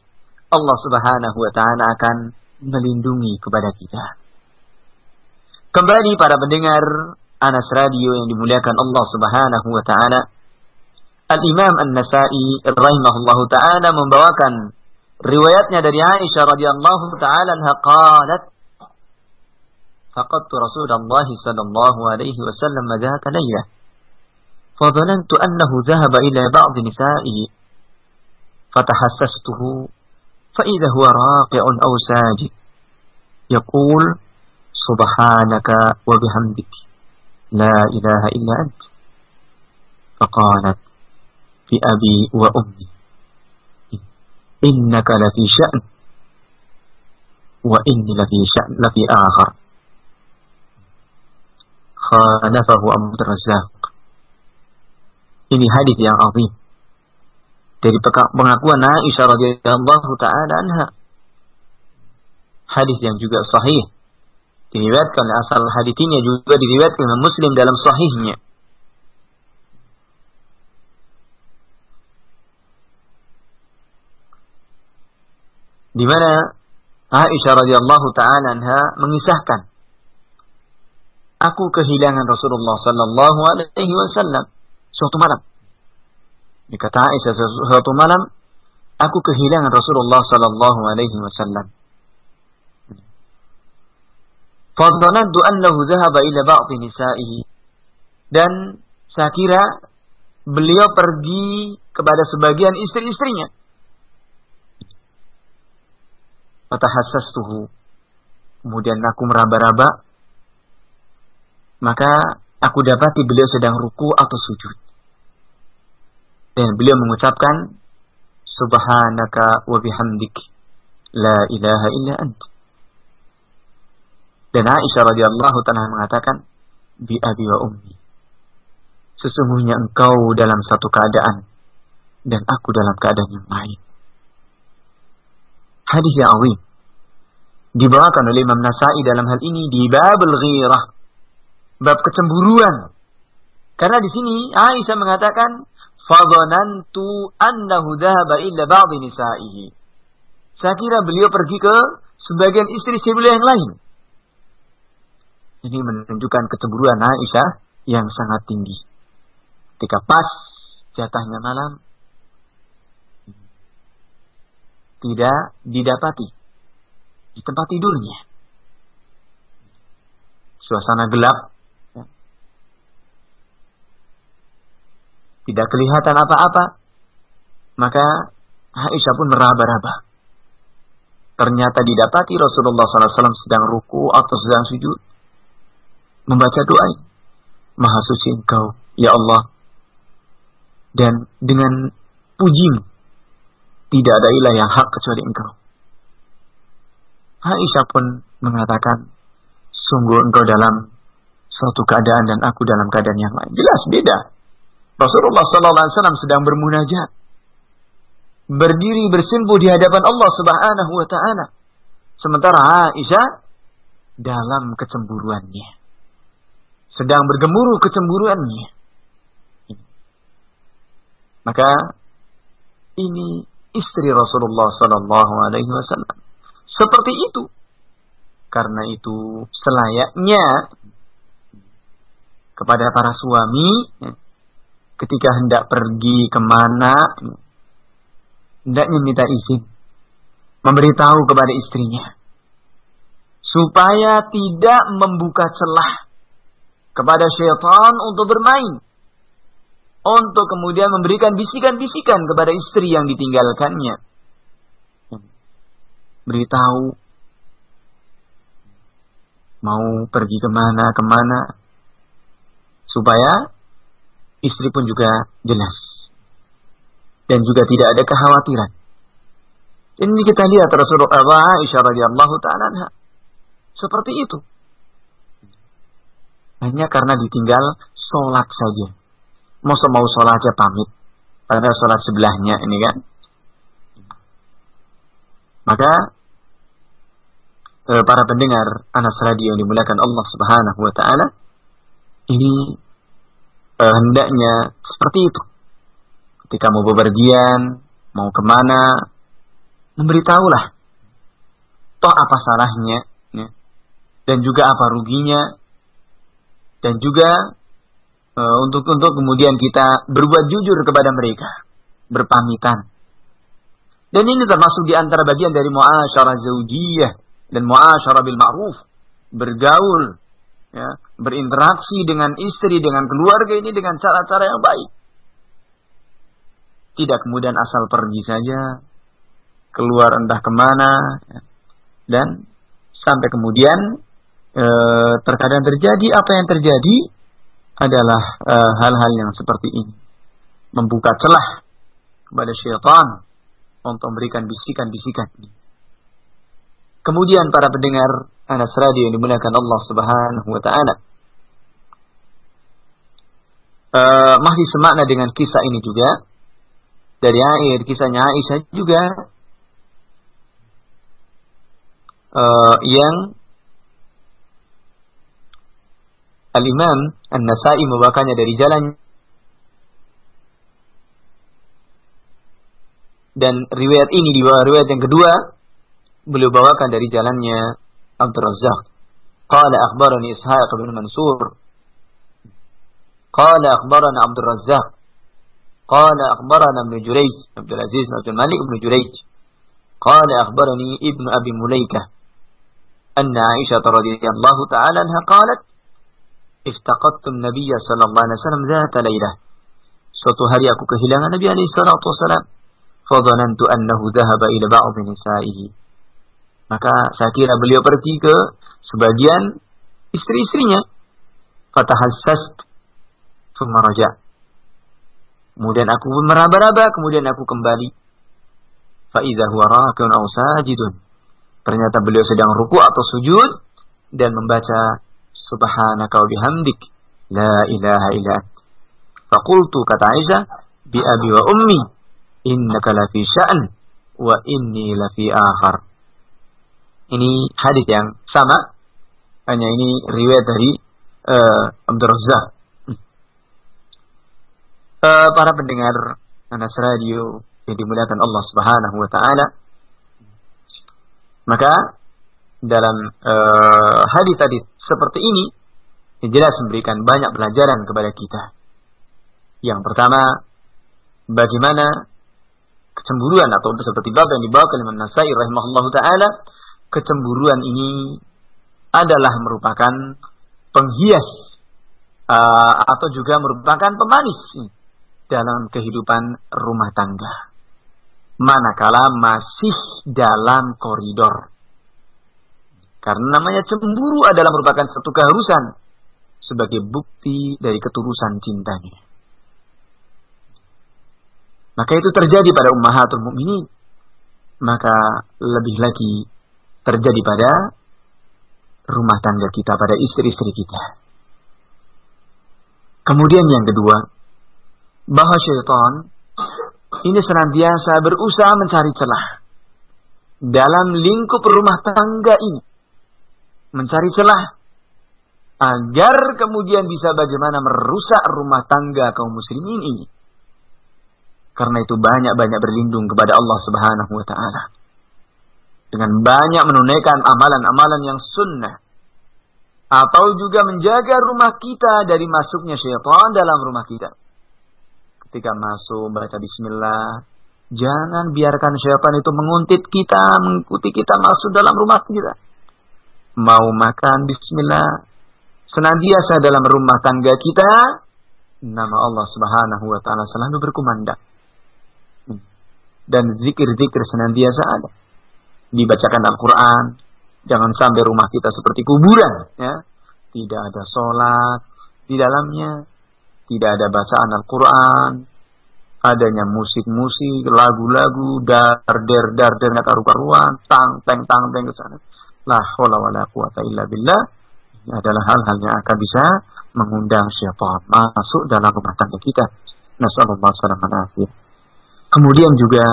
Allah Subhanahu wa taala akan melindungi kepada kita. Kembali para pendengar Anas Radio yang dimuliakan Allah Subhanahu wa taala. Al-Imam An-Nasa'i rahimahullahu taala membawakan riwayatnya dari Aisyah radhiyallahu taala anha qalat فقدت رسول الله صلى الله عليه وسلم ذات ليلة فظننت أنه ذهب إلى بعض نسائه فتحسسته فإذا هو راقع أو ساجد يقول سبحانك وبحمدك لا إله إلا أنت. فقالت في أبي innaka lafi sya'n. Wa inni lafi sya'n lafi akhar. Khanafahu Abu Razak ini hadis yang azim. Dari pengakuan Aisyah radhiyallahu taala anha. Hadis yang juga sahih. Diriwayatkan asal hadis ini juga diriwayatkan Muslim dalam sahihnya. Di mana Aisyah radhiyallahu taala anha mengisahkan aku kehilangan Rasulullah sallallahu alaihi wasallam suatu malam. Dikata Aisyah suatu malam aku kehilangan Rasulullah sallallahu alaihi wasallam. Fadhanantu annahu dhahaba ila ba'd nisa'ihi. Dan saya kira beliau pergi kepada sebagian istri-istrinya. Tuhu. Kemudian aku meraba-raba. Maka aku dapati beliau sedang ruku atau sujud. Dan beliau mengucapkan Subhanaka wa bihamdik. la ilaha illa ant. Dan Aisyah radhiyallahu taala mengatakan, bi abi wa ummi. Sesungguhnya engkau dalam satu keadaan dan aku dalam keadaan yang lain. Hadis yang awim. Dibawakan oleh Imam Nasai dalam hal ini di babul ghirah. Bab kecemburuan. Karena di sini Aisyah mengatakan, "Fadhanantu annahu dhahaba illa ba'd nisa'ihi." Saya kira beliau pergi ke sebagian istri-istri beliau yang lain. Ini menunjukkan kecemburuan Aisyah yang sangat tinggi. Ketika pas jatahnya malam, tidak didapati di tempat tidurnya. Suasana gelap, tidak kelihatan apa-apa, maka Aisyah pun meraba-raba. Ternyata didapati Rasulullah SAW sedang ruku atau sedang sujud membaca doa Maha suci engkau, ya Allah. Dan dengan pujimu, tidak ada ilah yang hak kecuali engkau. Aisyah pun mengatakan, sungguh engkau dalam suatu keadaan dan aku dalam keadaan yang lain. Jelas beda. Rasulullah SAW sedang bermunajat. Berdiri bersimpuh di hadapan Allah Subhanahu wa taala. Sementara Aisyah dalam kecemburuannya sedang bergemuruh kecemburuannya. Maka ini istri Rasulullah Sallallahu Alaihi Wasallam seperti itu. Karena itu selayaknya kepada para suami ketika hendak pergi ke mana hendaknya minta izin memberitahu kepada istrinya supaya tidak membuka celah kepada syaitan untuk bermain. Untuk kemudian memberikan bisikan-bisikan kepada istri yang ditinggalkannya. Beritahu mau pergi ke mana, ke mana. Supaya istri pun juga jelas. Dan juga tidak ada kekhawatiran. Ini kita lihat Rasulullah Aisyah radhiyallahu taala seperti itu hanya karena ditinggal sholat saja. Mau mau sholat aja pamit. Padahal sholat sebelahnya ini kan. Maka eh, para pendengar Anas Radio yang dimuliakan Allah Subhanahu wa taala ini eh, hendaknya seperti itu. Ketika mau bepergian, mau ke mana, memberitahulah. Toh apa salahnya, ya. dan juga apa ruginya dan juga uh, untuk untuk kemudian kita berbuat jujur kepada mereka, berpamitan. Dan ini termasuk di antara bagian dari muasyarah zaujiyah dan muasyarah bil ma'ruf, bergaul, ya, berinteraksi dengan istri, dengan keluarga ini dengan cara-cara yang baik. Tidak kemudian asal pergi saja, keluar entah ke mana, ya, dan sampai kemudian e, terkadang terjadi apa yang terjadi adalah eh, hal-hal yang seperti ini. Membuka celah kepada syaitan untuk memberikan bisikan-bisikan ini. Kemudian para pendengar Anas Radio yang dimuliakan Allah Subhanahu wa taala. Uh, masih semakna dengan kisah ini juga dari air kisahnya Aisyah juga uh, yang Al-Imam An-Nasai membawakannya dari jalan dan riwayat ini di bawah riwayat yang kedua beliau bawakan dari jalannya Abdul Razzaq. Qala akhbarani Ishaq bin Mansur. Qala akhbarana Abdul Razzaq. Qala akhbarana Ibn Jurayj, Abdul Aziz bin Abdul Malik bin Jurayj. Qala akhbarani Ibn Abi Mulaikah أن عائشة رضي الله تعالى عنها قالت Iftaqattu Nabi sallallahu alaihi wasallam dzat laila. Suatu hari aku kehilangan Nabi alaihi salatu wasallam. Fadhanantu annahu dhahaba ila ba'd nisa'ihi. Maka saya kira beliau pergi ke sebagian istri-istrinya. Fatahassast thumma raja. Kemudian aku pun meraba-raba, kemudian aku kembali. Fa idza huwa rakun aw sajidun. Ternyata beliau sedang ruku atau sujud dan membaca Subhanaka wa bihamdik la ilaha illa Fakultu kata Aisyah bi abi wa ummi innaka la fi sya'n wa inni la fi akhar. Ini hadis yang sama hanya ini riwayat dari uh, Abdul Razak. Uh, para pendengar Anas Radio yang dimuliakan Allah Subhanahu wa taala. Maka dalam uh, hadis-hadis seperti ini jelas memberikan banyak pelajaran kepada kita. Yang pertama, bagaimana kecemburuan atau seperti bab yang dibawa ke Imam Nasai rahimahullah taala, kecemburuan ini adalah merupakan penghias uh, atau juga merupakan pemanis dalam kehidupan rumah tangga. Manakala masih dalam koridor. Karena namanya cemburu adalah merupakan satu keharusan sebagai bukti dari ketulusan cintanya. Maka itu terjadi pada ummahatul mukminin. Maka lebih lagi terjadi pada rumah tangga kita, pada istri-istri kita. Kemudian yang kedua, bahwa syaitan ini senantiasa berusaha mencari celah dalam lingkup rumah tangga ini. Mencari celah agar kemudian bisa bagaimana merusak rumah tangga kaum muslimin ini. Karena itu banyak-banyak berlindung kepada Allah Subhanahu wa taala. Dengan banyak menunaikan amalan-amalan yang sunnah. Atau juga menjaga rumah kita dari masuknya syaitan dalam rumah kita. Ketika masuk baca bismillah. Jangan biarkan syaitan itu menguntit kita, mengikuti kita masuk dalam rumah kita. Mau makan bismillah. Senantiasa dalam rumah tangga kita, nama Allah Subhanahu wa taala selalu berkumandang dan zikir-zikir senantiasa ada. Dibacakan Al-Quran, jangan sampai rumah kita seperti kuburan, ya. Tidak ada sholat di dalamnya, tidak ada bacaan Al-Quran, adanya musik-musik, lagu-lagu, dar der dar der nggak karu-karuan, tang teng tang teng ke sana. La haula wala quwata illa billah. Ini adalah hal-hal yang akan bisa mengundang syaitan masuk dalam rumah tangga kita. Nasallallahu alaihi. Kemudian juga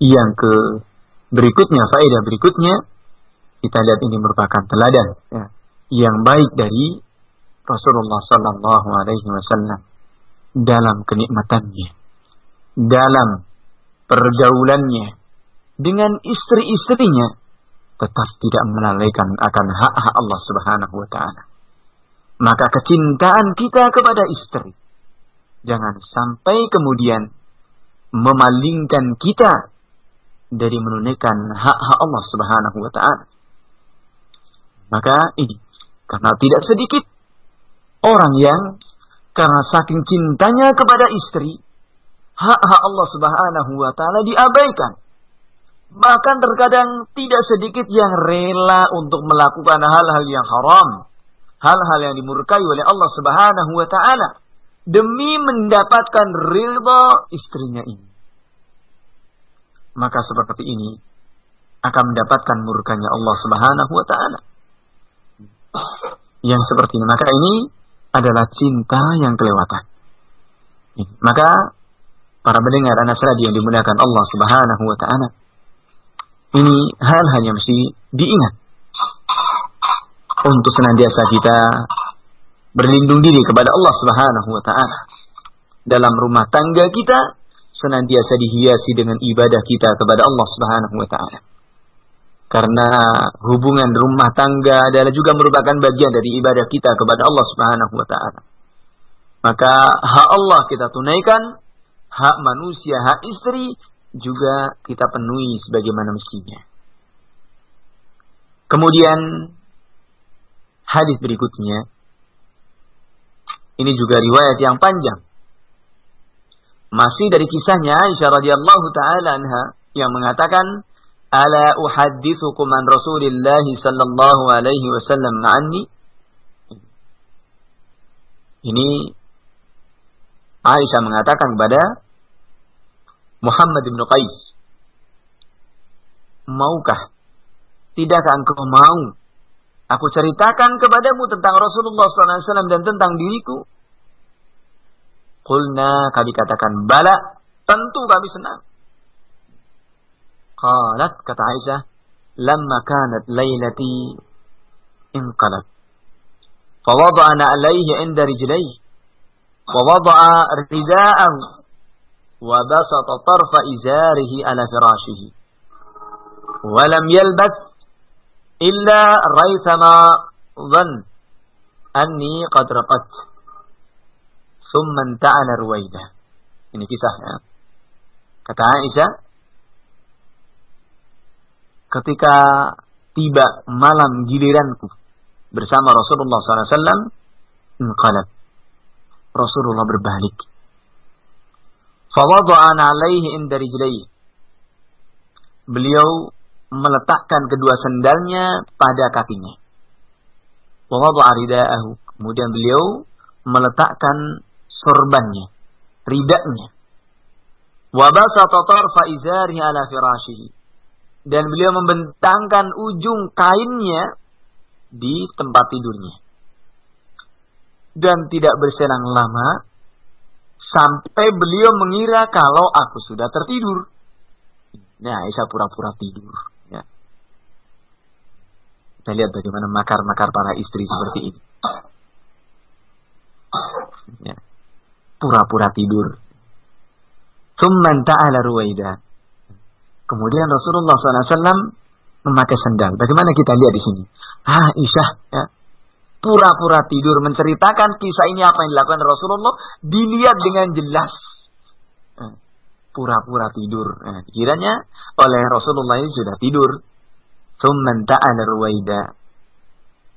yang ke berikutnya, faedah berikutnya, kita lihat ini merupakan teladan ya, yang baik dari Rasulullah Sallallahu Alaihi Wasallam dalam kenikmatannya, dalam pergaulannya dengan istri-istrinya, tetap tidak melalaikan akan hak-hak Allah Subhanahu Wa Taala. Maka kecintaan kita kepada istri jangan sampai kemudian memalingkan kita dari menunaikan hak-hak Allah Subhanahu wa taala. Maka ini karena tidak sedikit orang yang karena saking cintanya kepada istri, hak-hak Allah Subhanahu wa taala diabaikan. Bahkan terkadang tidak sedikit yang rela untuk melakukan hal-hal yang haram, hal-hal yang dimurkai oleh Allah Subhanahu wa taala demi mendapatkan ridha istrinya ini. Maka seperti ini akan mendapatkan murkanya Allah Subhanahu wa taala. Yang seperti ini, maka ini adalah cinta yang kelewatan. Maka para pendengar anak yang dimuliakan Allah Subhanahu wa taala, ini hal hanya mesti diingat untuk senantiasa kita berlindung diri kepada Allah Subhanahu wa taala. Dalam rumah tangga kita senantiasa dihiasi dengan ibadah kita kepada Allah Subhanahu wa taala. Karena hubungan rumah tangga adalah juga merupakan bagian dari ibadah kita kepada Allah Subhanahu wa taala. Maka hak Allah kita tunaikan, hak manusia, hak istri juga kita penuhi sebagaimana mestinya. Kemudian hadis berikutnya ini juga riwayat yang panjang. Masih dari kisahnya Aisyah radhiyallahu taala anha yang mengatakan, "Ala uhaddithukum an Rasulillah sallallahu alaihi wasallam anni?" Ini Aisyah mengatakan kepada Muhammad bin Qais, "Maukah tidakkah engkau mau aku ceritakan kepadamu tentang Rasulullah SAW dan tentang diriku? Kulna kami katakan bala, tentu kami senang. Qalat kata Aisyah, lamma kanat laylati inqalat. Fawada'ana alaihi inda rijlaihi. Wawada'a rida'ahu. Wabasata tarfa izarihi ala firashihi. Walam yalbas illa raithama dhan anni qad raqat. Thumma inta'ala ruwaidah. Ini kisahnya. Kata Aisyah, ketika tiba malam giliranku bersama Rasulullah SAW. Rasulullah berbalik. Fawada'an alaihi inda rijlaihi. Beliau meletakkan kedua sendalnya pada kakinya. Wawada'a rida'ahu. Kemudian beliau meletakkan sorbannya, ridaknya. Wabasata tarfa ala firashihi dan beliau membentangkan ujung kainnya di tempat tidurnya. Dan tidak bersenang lama sampai beliau mengira kalau aku sudah tertidur. Nah, Aisyah pura-pura tidur. Ya. Kita lihat bagaimana makar-makar para istri seperti ini. Ya. Pura-pura tidur. Summan ta'ala ruwaidah Kemudian Rasulullah SAW memakai sendal. Bagaimana kita lihat di sini? Ah, Aisyah ya, pura-pura tidur menceritakan kisah ini apa yang dilakukan Rasulullah dilihat dengan jelas. Eh, pura-pura tidur. Nah, kiranya oleh Rasulullah ini sudah tidur. Ruwaida.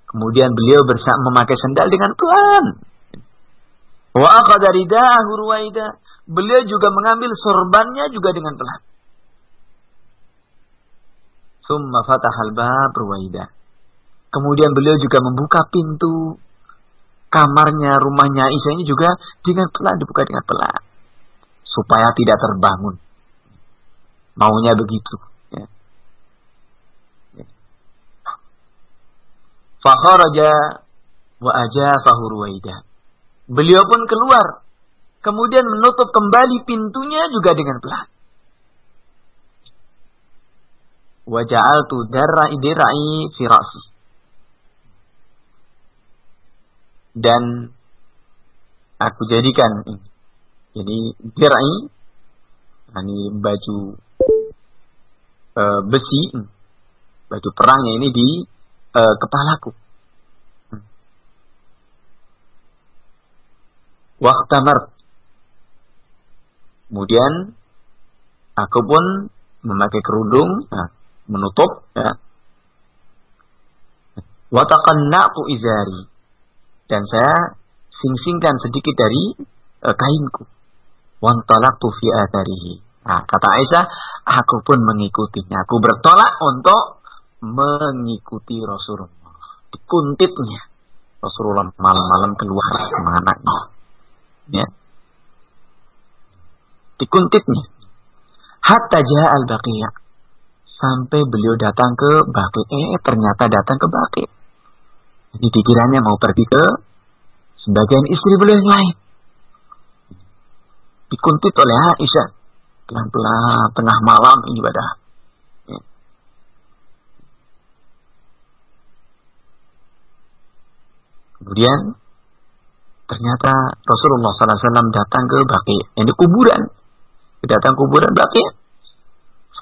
Kemudian beliau bersama memakai sendal dengan pelan. Wa akhadha ruwaida. Beliau juga mengambil sorbannya juga dengan pelan. Summa fatahal bab ruwaida. Kemudian beliau juga membuka pintu kamarnya, rumahnya Aisyah ini juga dengan pelan, dibuka dengan pelan. Supaya tidak terbangun. Maunya begitu. Ya. ya. Fakharaja wa ajafahu ruwaida. Beliau pun keluar. Kemudian menutup kembali pintunya juga dengan pelan. wa ja'altu darra'i dir'i fi ra'si. Dan aku jadikan ini. Jadi dir'i ini baju e, besi baju perangnya ini di e, kepalaku. Waktamar. Kemudian aku pun memakai kerudung. Nah, menutup ya. Wataqanna'tu izari. Dan saya sing-singkan sedikit dari uh, kainku. Wantalaqtu fi atharihi. Nah, kata Aisyah, aku pun mengikutinya. Aku bertolak untuk mengikuti Rasulullah. Dikuntitnya. Rasulullah malam-malam keluar ke mana Ya. Dikuntitnya. Hatta al baqiyah sampai beliau datang ke Baki. Eh, ternyata datang ke Baki. Jadi dikiranya mau pergi ke sebagian istri beliau yang lain. Dikuntit oleh Aisyah. Pelan-pelan tengah malam ibadah. Ya. Kemudian ternyata Rasulullah SAW datang ke Baki. Ini kuburan. Datang kuburan Baki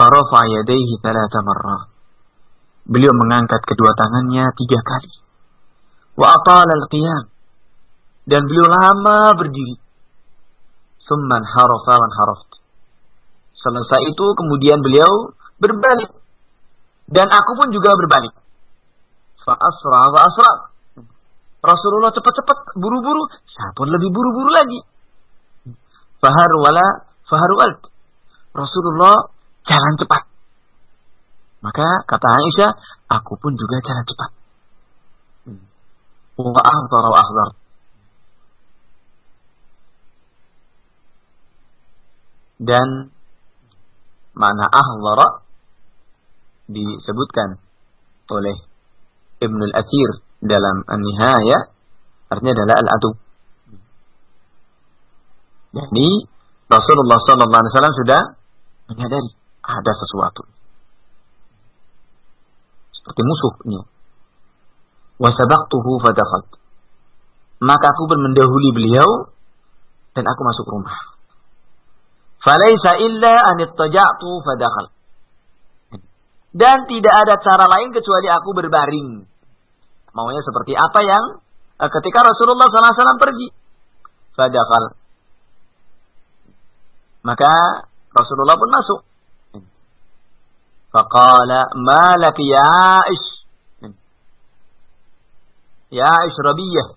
Farafa yadaihi talata marrah. Beliau mengangkat kedua tangannya tiga kali. Wa atal al-qiyam. Dan beliau lama berdiri. Summan harafa wan haraft. Selesai itu kemudian beliau berbalik. Dan aku pun juga berbalik. Fa asra wa asra. Rasulullah cepat-cepat, buru-buru. Saya pun lebih buru-buru lagi. Fahar wala fahar walt. Rasulullah jalan cepat. Maka kata Aisyah, aku pun juga jalan cepat. Ahdar. Dan mana ahdara disebutkan oleh Ibnul Athir dalam An-Nihaya artinya adalah al-adu. Jadi Rasulullah SAW sudah menyadari ada sesuatu seperti musuhnya. Wasabaqtuhu fadakhal. Maka aku pun mendahului beliau dan aku masuk rumah. Falaisa illa an ittaja'tu fadakhal. Dan tidak ada cara lain kecuali aku berbaring. Maunya seperti apa yang eh, ketika Rasulullah SAW pergi. Fadakhal. Maka Rasulullah pun masuk. Faqala ma laki ya. Ya Aish Rabiyah.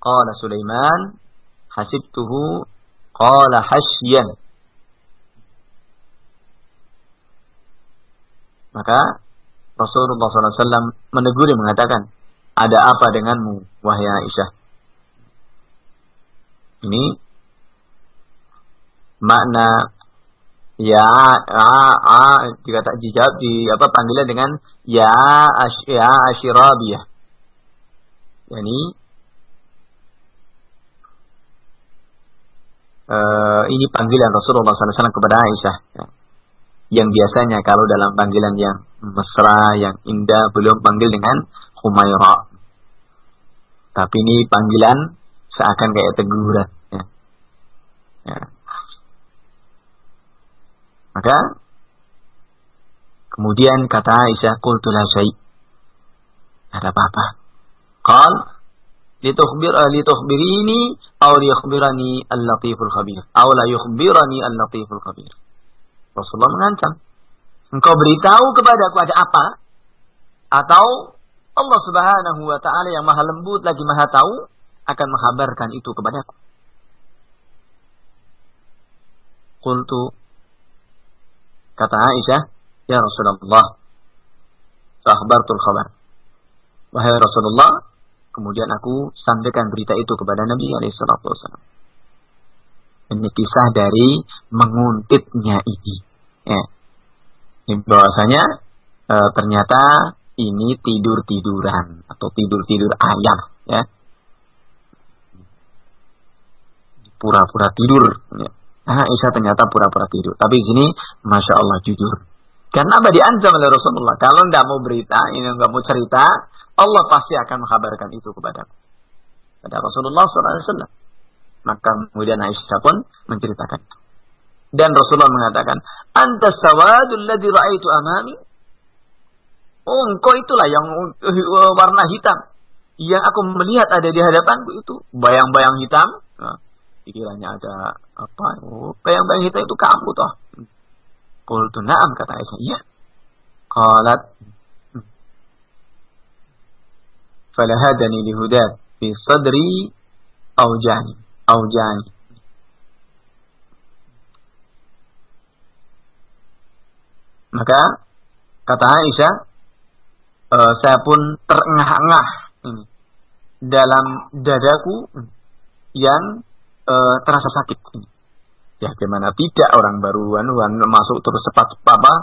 Qala Sulaiman hasibtuhu qala hasyan. Maka Rasulullah SAW menegur dan mengatakan, ada apa denganmu, wahai Aisyah? Ini makna ya a a jika tak dijawab di apa panggilan dengan ya ash, ya ashirabiyah yani uh, ini panggilan Rasulullah SAW kepada Aisyah ya. yang biasanya kalau dalam panggilan yang mesra yang indah belum panggil dengan Humaira tapi ini panggilan seakan kayak teguran ya. Ya. Maka kemudian kata Aisyah, "Qultu syai." Ada apa-apa. Qal litukhbir litukhbirini aw liyukhbirani al-latiful khabir aw la yukhbirani al-latiful khabir. Rasulullah mengancam, "Engkau beritahu kepadaku ada apa?" Atau Allah Subhanahu wa taala yang Maha lembut lagi Maha tahu akan menghabarkan itu kepadaku. Qultu Kata Aisyah, Ya Rasulullah, Sahbartul khabar. Wahai Rasulullah, kemudian aku sampaikan berita itu kepada Nabi SAW. Ini kisah dari menguntitnya ini. Ya. Ini bahwasanya e, ternyata ini tidur tiduran atau tidur tidur ayam, ya. Pura-pura tidur. Ya. Aisyah ternyata pura-pura tidur. Tapi di sini, masya Allah jujur. Karena apa diancam oleh Rasulullah? Kalau tidak mau berita, ini nggak mau cerita, Allah pasti akan mengkabarkan itu kepada pada Rasulullah SAW. Maka kemudian Aisyah pun menceritakan itu. Dan Rasulullah mengatakan, Anta sawadul ladhi ra'aitu amami. Oh, engkau itulah yang uh, warna hitam. Yang aku melihat ada di hadapanku itu. Bayang-bayang hitam. Nah, pikirannya ada apa oh bayang-bayang hitam itu kamu toh Qultu na'am kata Aisyah iya qalat falahadani lihudat fi sadri aujani aujani maka kata Aisyah e, saya pun terengah-engah dalam dadaku yang e, terasa sakit. Ya gimana tidak orang baruan masuk terus cepat apa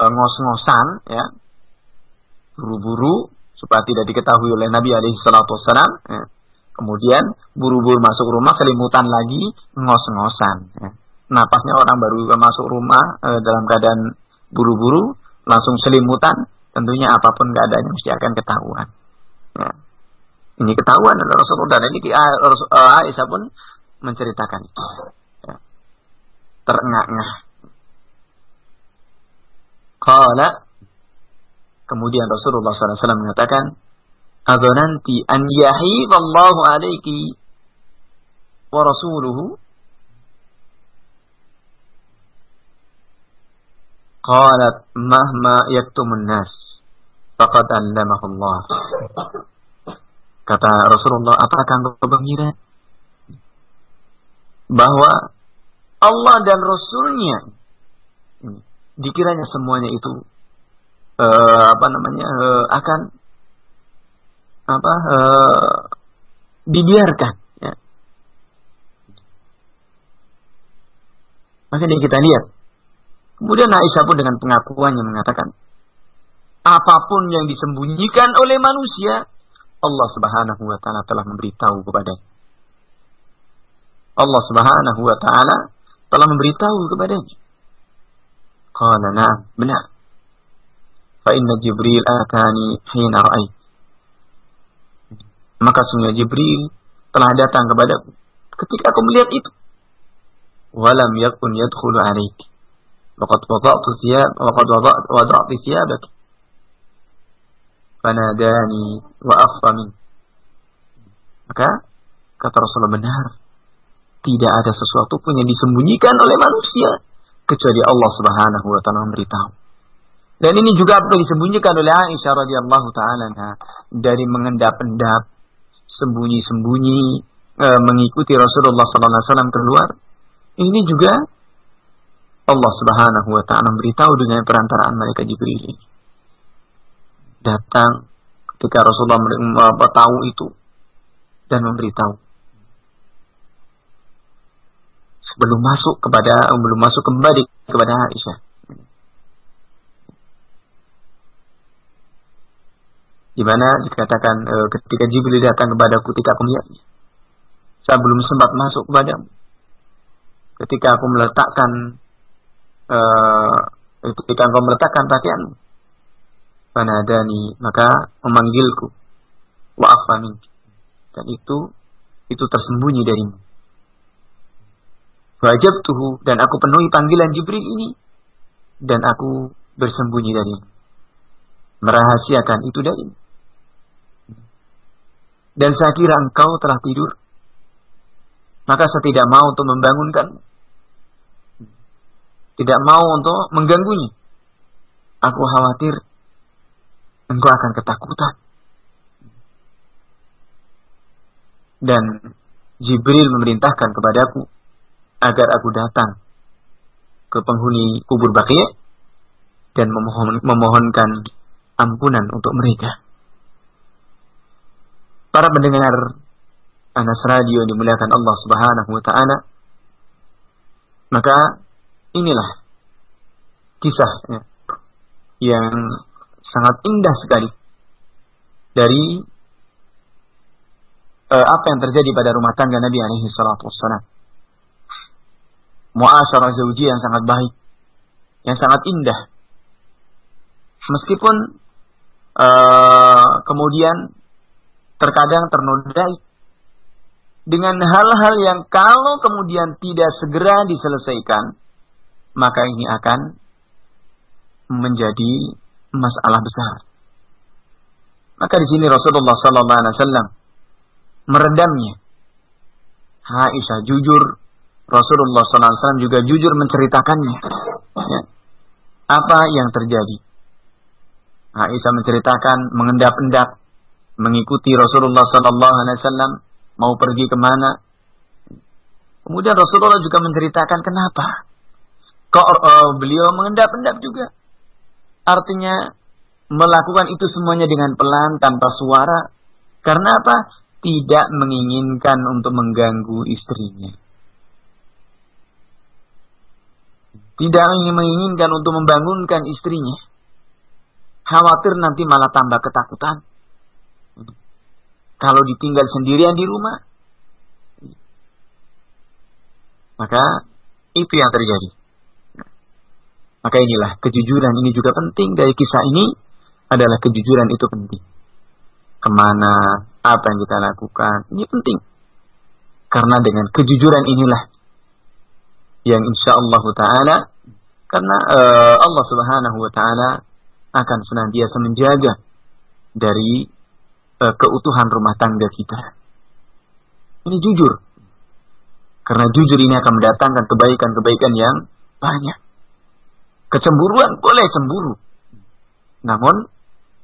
e, ngos-ngosan ya buru-buru supaya tidak diketahui oleh Nabi alaihi salatu ya. kemudian buru-buru masuk rumah selimutan lagi ngos-ngosan ya. napasnya orang baru masuk rumah e, dalam keadaan buru-buru langsung selimutan tentunya apa pun keadaannya mesti akan ketahuan ya. ini ketahuan Rasulullah dan ini Aisyah pun menceritakan itu. Terengah-engah. Kala kemudian Rasulullah SAW mengatakan, Adonanti an yahidallahu alaiki wa rasuluhu Qalat mahma yaktumun nas faqad allamahu Allah. Kata Rasulullah, apakah engkau mengira bahwa Allah dan Rasulnya dikiranya semuanya itu uh, apa namanya uh, akan apa uh, dibiarkan ya. maka kita lihat kemudian Aisyah pun dengan pengakuannya mengatakan apa pun yang disembunyikan oleh manusia, Allah Subhanahu wa taala telah memberitahu kepada Allah Subhanahu wa taala telah memberitahu kepadanya. Qala na'am, benar. Fa inna Jibril atani hina ra'ait. Maka sungguh Jibril telah datang kepadaku ketika aku melihat itu. Walam yakun yadkhulu alaik. Waqad wada'tu thiyab, waqad wada'tu thiyabak. Fanadani wa akhfa. Maka kata Rasulullah benar. Tidak ada sesuatu pun yang disembunyikan oleh manusia kecuali Allah Subhanahu wa taala memberitahu. Dan ini juga apa disembunyikan oleh Aisyah radhiyallahu taala dari mengendap-endap sembunyi-sembunyi e, mengikuti Rasulullah sallallahu alaihi wasallam keluar. Ini juga Allah Subhanahu wa taala memberitahu dengan perantaraan malaikat Jibril. Datang ketika Rasulullah tahu itu dan memberitahu sebelum masuk kepada belum masuk kembali kepada Aisyah. Di mana dikatakan e, ketika Jibril datang kepadaku ketika aku melihatnya. Saya belum sempat masuk kepadamu. Ketika aku meletakkan e, ketika engkau meletakkan pakaianmu. Fanadani maka memanggilku. Wa afamin. Dan itu itu tersembunyi darimu tuhu dan aku penuhi panggilan Jibril ini. Dan aku bersembunyi dari merahasiakan itu dari dan saya kira engkau telah tidur. Maka saya tidak mau untuk membangunkan. Tidak mau untuk mengganggunya. Aku khawatir engkau akan ketakutan. Dan Jibril memerintahkan kepadaku agar aku datang ke penghuni kubur Baqi dan memohon, memohonkan ampunan untuk mereka. Para pendengar Anas Radio dimuliakan Allah Subhanahu wa taala. Maka inilah kisah ya, yang sangat indah sekali dari uh, apa yang terjadi pada rumah tangga Nabi alaihi salatu wassalam muasyarah zauji yang sangat baik, yang sangat indah. Meskipun uh, kemudian terkadang ternodai dengan hal-hal yang kalau kemudian tidak segera diselesaikan, maka ini akan menjadi masalah besar. Maka di sini Rasulullah Sallallahu Alaihi Wasallam meredamnya. Aisyah jujur Rasulullah SAW juga jujur menceritakannya. Ya. Apa yang terjadi? Aisyah menceritakan mengendap-endap mengikuti Rasulullah SAW mau pergi ke mana. Kemudian Rasulullah juga menceritakan kenapa. Kok uh, beliau mengendap-endap juga. Artinya melakukan itu semuanya dengan pelan tanpa suara. Karena apa? Tidak menginginkan untuk mengganggu istrinya. Tidak ingin menginginkan untuk membangunkan istrinya. Khawatir nanti malah tambah ketakutan. Kalau ditinggal sendirian di rumah. Maka itu yang terjadi. Maka inilah kejujuran ini juga penting dari kisah ini adalah kejujuran itu penting. Ke mana, apa yang kita lakukan, ini penting. Karena dengan kejujuran inilah yang insya Allah Taala karena uh, Allah Subhanahu Wa Taala akan senantiasa menjaga dari uh, keutuhan rumah tangga kita. Ini jujur, karena jujur ini akan mendatangkan kebaikan-kebaikan yang banyak. Kecemburuan boleh cemburu, namun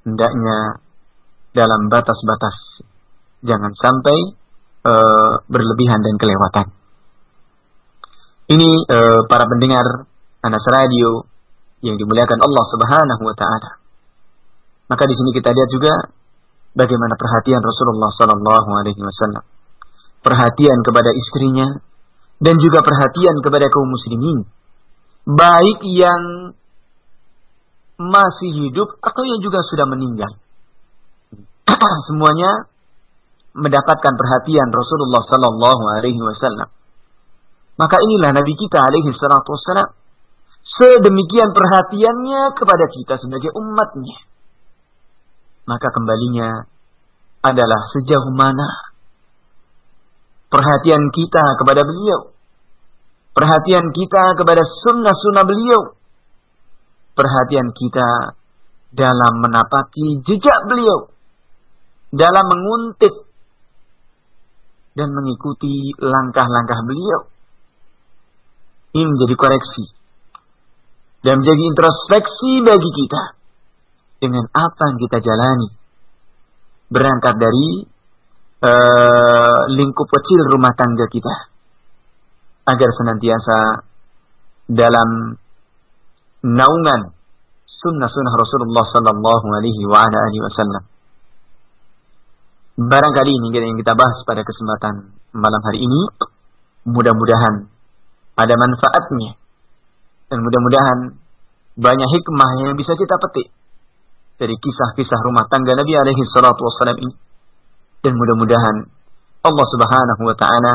hendaknya dalam batas-batas, jangan sampai uh, berlebihan dan kelewatan. Ini uh, para pendengar Anas Radio yang dimuliakan Allah Subhanahu wa taala. Maka di sini kita lihat juga bagaimana perhatian Rasulullah sallallahu alaihi wasallam. Perhatian kepada istrinya dan juga perhatian kepada kaum muslimin. Baik yang masih hidup atau yang juga sudah meninggal. Semuanya mendapatkan perhatian Rasulullah Sallallahu Alaihi Wasallam. Maka inilah Nabi kita alaihi salatu wassalam sedemikian perhatiannya kepada kita sebagai umatnya. Maka kembalinya adalah sejauh mana perhatian kita kepada beliau. Perhatian kita kepada sunnah-sunnah beliau. Perhatian kita dalam menapaki jejak beliau. Dalam menguntit dan mengikuti langkah-langkah beliau. Ini menjadi koreksi. Dan menjadi introspeksi bagi kita. Dengan apa yang kita jalani. Berangkat dari uh, lingkup kecil rumah tangga kita. Agar senantiasa dalam naungan sunnah-sunnah Rasulullah Sallallahu Alaihi Wasallam. Barangkali ini yang kita bahas pada kesempatan malam hari ini. Mudah-mudahan ada manfaatnya. Dan mudah-mudahan banyak hikmah yang bisa kita petik dari kisah-kisah rumah tangga Nabi alaihi salatu wassalam ini. Dan mudah-mudahan Allah subhanahu wa ta'ala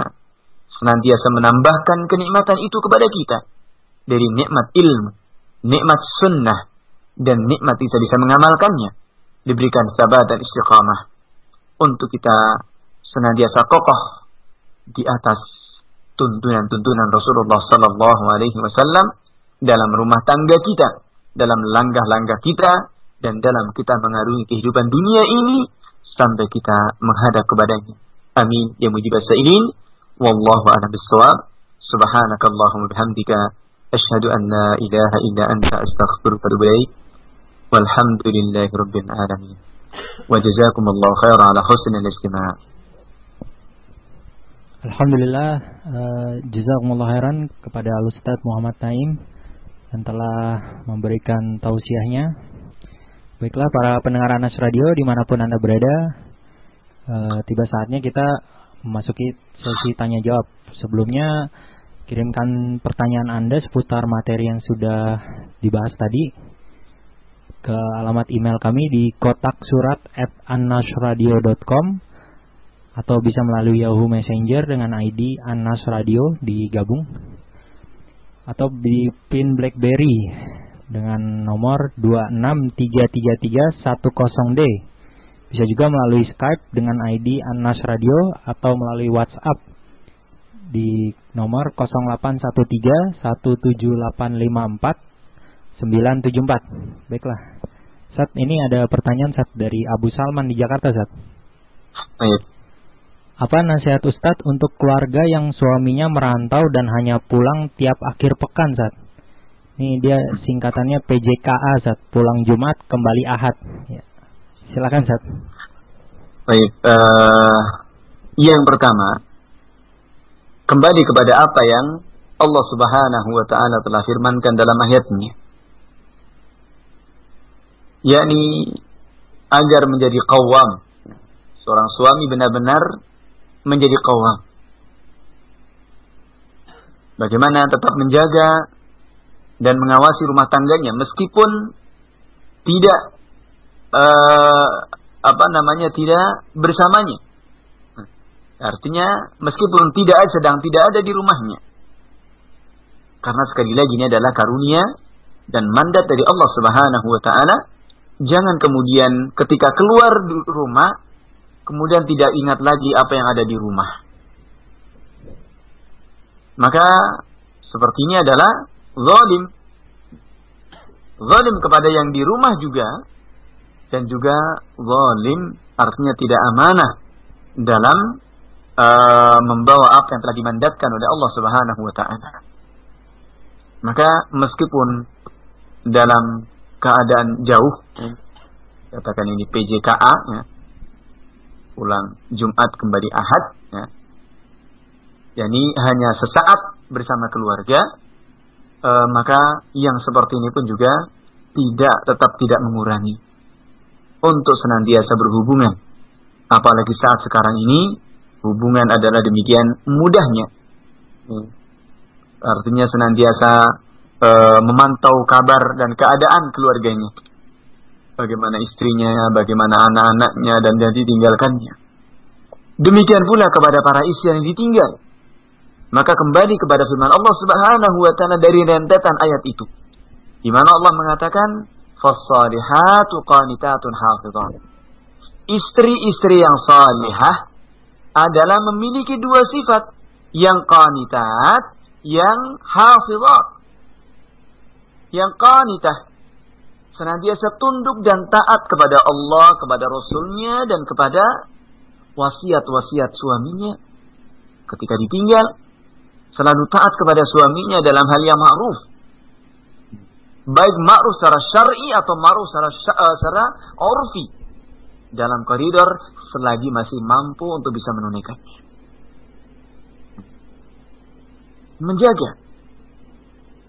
senantiasa menambahkan kenikmatan itu kepada kita. Dari nikmat ilmu, nikmat sunnah, dan nikmat kita bisa mengamalkannya. Diberikan sabar dan istiqamah. Untuk kita senantiasa kokoh di atas tuntunan-tuntunan Rasulullah Sallallahu Alaihi Wasallam dalam rumah tangga kita, dalam langkah-langkah kita, dan dalam kita mengarungi kehidupan dunia ini sampai kita menghadap kepadanya. Amin. Ya mujib ini. Wallahu a'lam bishawab. Subhanakallahumma bihamdika asyhadu an la ilaha illa anta astaghfiruka wa ilaik. Walhamdulillahi rabbil alamin. Wa jazakumullahu khairan ala husnil istima'. Alhamdulillah uh, jazakumullah khairan kepada Al Ustaz Muhammad Naim yang telah memberikan tausiahnya. Baiklah para pendengar Anas Radio di mana pun Anda berada, uh, tiba saatnya kita memasuki sesi tanya jawab. Sebelumnya kirimkan pertanyaan Anda seputar materi yang sudah dibahas tadi ke alamat email kami di kotak surat at annasradio.com atau bisa melalui Yahoo Messenger dengan ID Anas Radio digabung atau di pin BlackBerry dengan nomor 2633310D. Bisa juga melalui Skype dengan ID Anas Radio atau melalui WhatsApp di nomor 081317854974. Baiklah. Saat ini ada pertanyaan saat dari Abu Salman di Jakarta, saat. Apa nasihat Ustadz untuk keluarga yang suaminya merantau dan hanya pulang tiap akhir pekan, Zat? Ini dia singkatannya PJKA, Zat. Pulang Jumat, kembali Ahad. Ya. Silakan, Zat. Baik. Uh, yang pertama, kembali kepada apa yang Allah Subhanahu wa taala telah firmankan dalam ayatnya. yakni agar menjadi qawam. Seorang suami benar-benar menjadi kawam. Bagaimana tetap menjaga dan mengawasi rumah tangganya meskipun tidak uh, apa namanya tidak bersamanya. Artinya meskipun tidak sedang tidak ada di rumahnya. Karena sekali lagi ini adalah karunia dan mandat dari Allah Subhanahu wa taala. Jangan kemudian ketika keluar rumah kemudian tidak ingat lagi apa yang ada di rumah. Maka seperti ini adalah zalim. Zalim kepada yang di rumah juga dan juga zalim artinya tidak amanah dalam uh, membawa apa yang telah dimandatkan oleh Allah Subhanahu wa taala. Maka meskipun dalam keadaan jauh katakan ini PJKA ya, pulang Jumat kembali Ahad ya. Yani hanya sesaat bersama keluarga e, maka yang seperti ini pun juga tidak tetap tidak mengurangi untuk senantiasa berhubungan apalagi saat sekarang ini hubungan adalah demikian mudahnya artinya senantiasa uh, memantau kabar dan keadaan keluarganya. Bagaimana istrinya, bagaimana anak-anaknya dan yang ditinggalkannya. Demikian pula kepada para istri yang ditinggal. Maka kembali kepada firman Allah Subhanahu wa taala dari rentetan ayat itu. Di mana Allah mengatakan, "Fas-salihatu qanitatun hafizat." Istri-istri yang salihah adalah memiliki dua sifat, yang qanitat, yang hafizat. Yang qanitah senantiasa tunduk dan taat kepada Allah, kepada Rasulnya, dan kepada wasiat-wasiat suaminya. Ketika ditinggal, selalu taat kepada suaminya dalam hal yang ma'ruf. Baik ma'ruf secara syar'i atau ma'ruf secara, uh, secara urfi. Dalam koridor selagi masih mampu untuk bisa menunaikannya. Menjaga.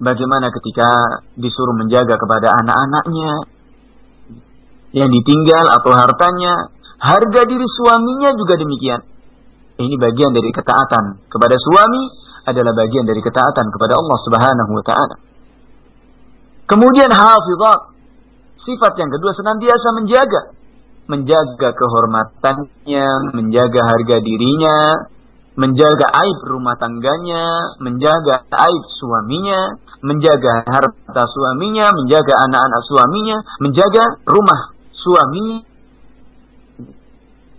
Bagaimana ketika disuruh menjaga kepada anak-anaknya yang ditinggal atau hartanya, harga diri suaminya juga demikian. Ini bagian dari ketaatan kepada suami adalah bagian dari ketaatan kepada Allah Subhanahu wa taala. Kemudian hafizat. Sifat yang kedua senantiasa menjaga. Menjaga kehormatannya, menjaga harga dirinya, menjaga aib rumah tangganya, menjaga aib suaminya, menjaga harta suaminya, menjaga anak-anak suaminya, menjaga rumah suaminya.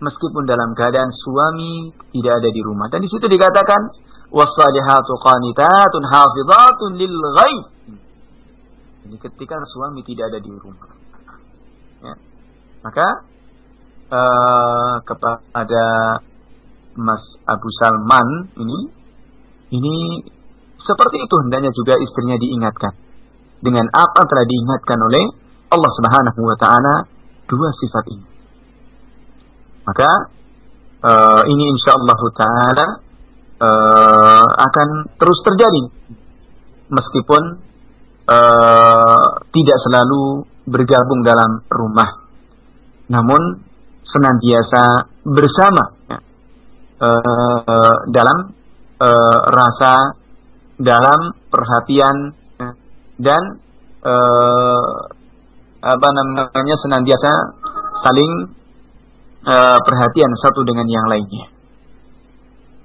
Meskipun dalam keadaan suami tidak ada di rumah. Dan di situ dikatakan wasalihatu qanitatun hafizatun lil ghaib. Ini ketika suami tidak ada di rumah. Ya. Maka uh, kepada Mas Abu Salman ini ini seperti itu hendaknya juga istrinya diingatkan. Dengan apa telah diingatkan oleh Allah Subhanahu wa taala dua sifat ini. Maka uh, ini insyaallah taala uh, akan terus terjadi. Meskipun uh, tidak selalu bergabung dalam rumah. Namun senantiasa bersama ya, uh, dalam uh, rasa dalam perhatian dan uh, apa namanya senantiasa saling uh, perhatian satu dengan yang lainnya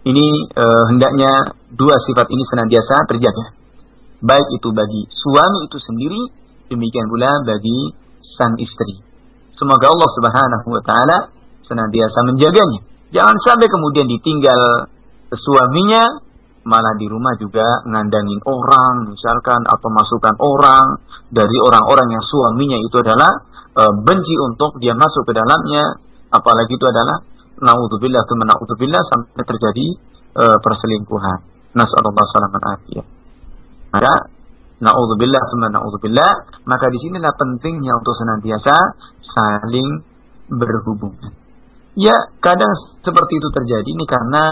ini e, hendaknya dua sifat ini senantiasa terjaga. Baik itu bagi suami itu sendiri, demikian pula bagi sang istri. Semoga Allah Subhanahu wa taala senantiasa menjaganya. Jangan sampai kemudian ditinggal suaminya malah di rumah juga ngandangin orang misalkan atau masukan orang dari orang-orang yang suaminya itu adalah e, benci untuk dia masuk ke dalamnya apalagi itu adalah naudzubillah tu naudzubillah sampai terjadi uh, perselingkuhan. Nasallallahu salamat afiyah. Maka naudzubillah tu naudzubillah, maka di sinilah pentingnya untuk senantiasa saling berhubungan. Ya, kadang seperti itu terjadi ini karena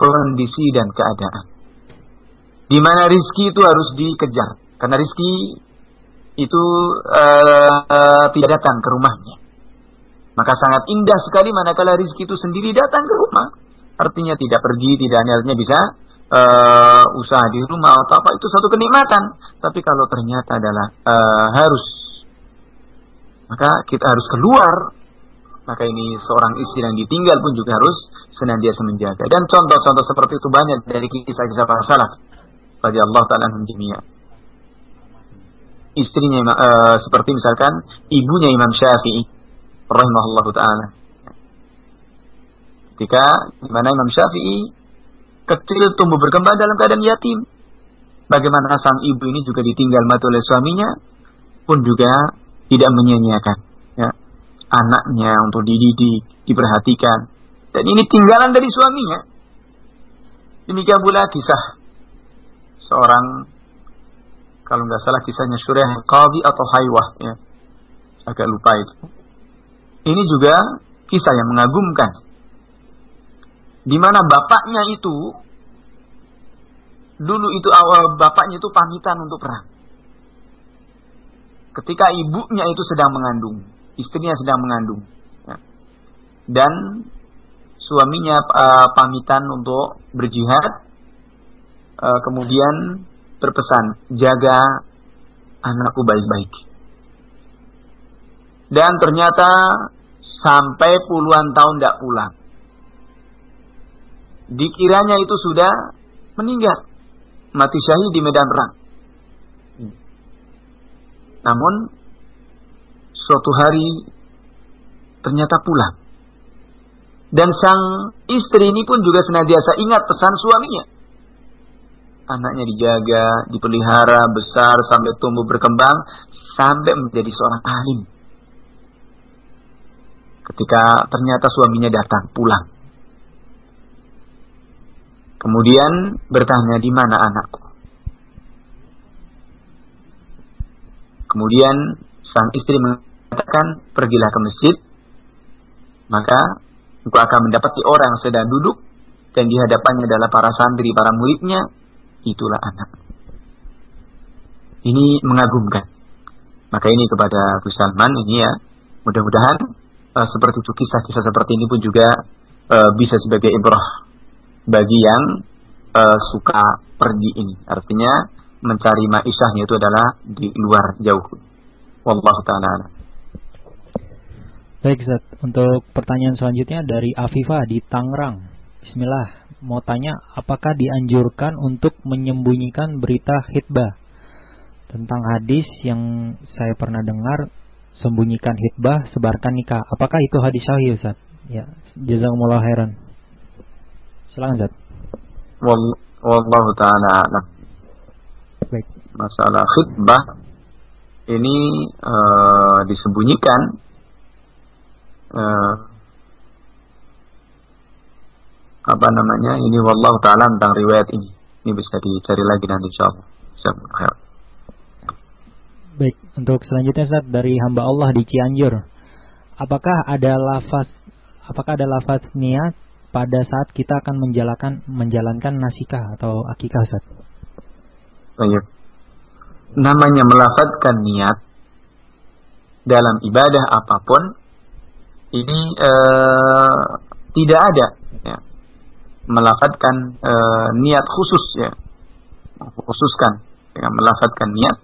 kondisi dan keadaan. Di mana rizki itu harus dikejar. Karena rizki itu uh, uh, tidak datang ke rumahnya. Maka sangat indah sekali manakala rizki itu sendiri datang ke rumah. Artinya tidak pergi, tidak hanya bisa uh, usaha di rumah atau apa itu satu kenikmatan. Tapi kalau ternyata adalah uh, harus, maka kita harus keluar. Maka ini seorang istri yang ditinggal pun juga harus senantiasa menjaga. Dan contoh-contoh seperti itu banyak dari kisah-kisah para salaf. Bagi Allah Ta'ala jami'a. Istrinya uh, seperti misalkan ibunya Imam Syafi'i rahimahullah taala. Ketika mana Imam Syafi'i kecil tumbuh berkembang dalam keadaan yatim. Bagaimana sang ibu ini juga ditinggal mati oleh suaminya pun juga tidak menyia-nyiakan ya, anaknya untuk dididik, diperhatikan. Dan ini tinggalan dari suaminya. Demikian pula kisah seorang kalau nggak salah kisahnya Surah Qadi atau Haywah ya. Agak lupa itu ini juga kisah yang mengagumkan. Di mana bapaknya itu dulu itu awal bapaknya itu pamitan untuk perang. Ketika ibunya itu sedang mengandung, istrinya sedang mengandung, ya. dan suaminya uh, pamitan untuk berjihad, uh, kemudian berpesan, jaga anakku baik-baik. Dan ternyata sampai puluhan tahun tidak pulang. Dikiranya itu sudah meninggal. Mati syahid di medan perang. Namun, suatu hari ternyata pulang. Dan sang istri ini pun juga senantiasa ingat pesan suaminya. Anaknya dijaga, dipelihara, besar, sampai tumbuh berkembang, sampai menjadi seorang alim. Ketika ternyata suaminya datang, pulang. Kemudian bertanya, di mana anakku? Kemudian sang istri mengatakan, pergilah ke masjid, maka engkau akan mendapati orang yang sedang duduk dan di hadapannya adalah para santri, para muridnya, itulah anak. Ini mengagumkan. Maka ini kepada Abu Salman ini ya, mudah-mudahan uh, seperti itu kisah-kisah seperti ini pun juga uh, bisa sebagai ibrah bagi yang uh, suka pergi ini. Artinya mencari maisahnya itu adalah di luar jauh. Wallahu taala. Baik Zat, untuk pertanyaan selanjutnya dari Afifa di Tangerang. Bismillah, mau tanya apakah dianjurkan untuk menyembunyikan berita hitbah tentang hadis yang saya pernah dengar sembunyikan hitbah sebarkan nikah. Apakah itu hadis sahih Ustaz? Ya, jazakumullah khairan. Silakan Ustaz. Wallahu taala alam. Baik. Masalah khutbah ini uh, disembunyikan uh, apa namanya ini wallahu taala tentang riwayat ini ini bisa dicari lagi nanti insyaallah Baik, untuk selanjutnya Ustaz dari hamba Allah di Cianjur. Apakah ada lafaz apakah ada lafaz niat pada saat kita akan menjalankan menjalankan nasikah atau akikah Ustaz? Baik. Namanya melafazkan niat dalam ibadah apa pun ini uh, tidak ada ya, melafatkan uh, niat khusus ya. Khususkan dengan melafatkan niat.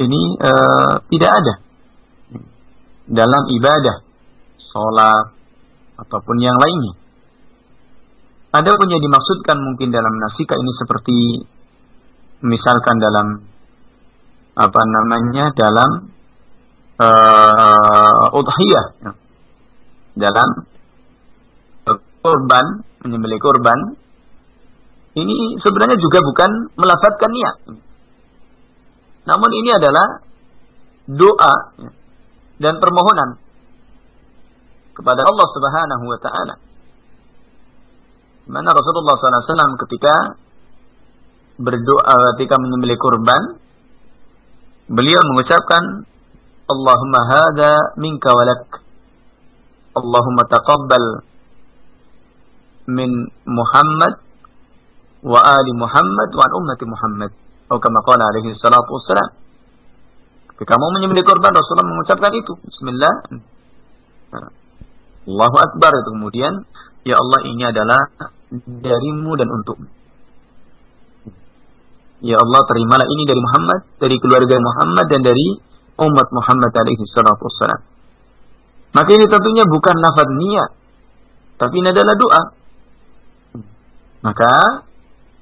Ini uh, tidak ada. Dalam ibadah sholat ataupun yang lainnya. Ada pun yang dimaksudkan mungkin dalam nasika ini seperti misalkan dalam apa namanya dalam uh, udhiyah ya dalam korban, menyembelih korban, ini sebenarnya juga bukan melafatkan niat. Namun ini adalah doa dan permohonan kepada Allah Subhanahu wa taala. Mana Rasulullah SAW ketika berdoa ketika menyembelih korban, beliau mengucapkan Allahumma hada minka walak Allahumma taqabbal min Muhammad wa ali Muhammad wa ummati Muhammad. Atau kama qala alaihi salatu wassalam. Ketika mau menyembelih korban Rasulullah mengucapkan itu. Bismillah. Allahu Akbar itu kemudian ya Allah ini adalah darimu dan untukmu. Ya Allah terimalah ini dari Muhammad, dari keluarga Muhammad dan dari umat Muhammad alaihi salatu wassalam. Maka ini tentunya bukan nafad niat. Tapi ini adalah doa. Maka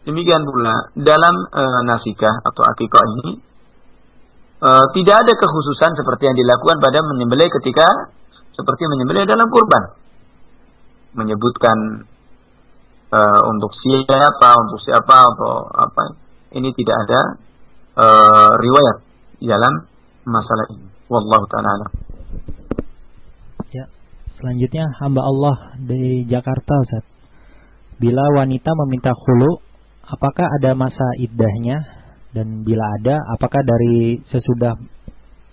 demikian pula dalam e, nasikah atau akikah ini e, tidak ada kekhususan seperti yang dilakukan pada menyembelih ketika seperti menyembelih dalam kurban. Menyebutkan e, untuk siapa, untuk siapa atau apa. Ini tidak ada e, riwayat dalam masalah ini. Wallahu taala Selanjutnya hamba Allah di Jakarta Ustaz. Bila wanita meminta khulu, apakah ada masa iddahnya? Dan bila ada, apakah dari sesudah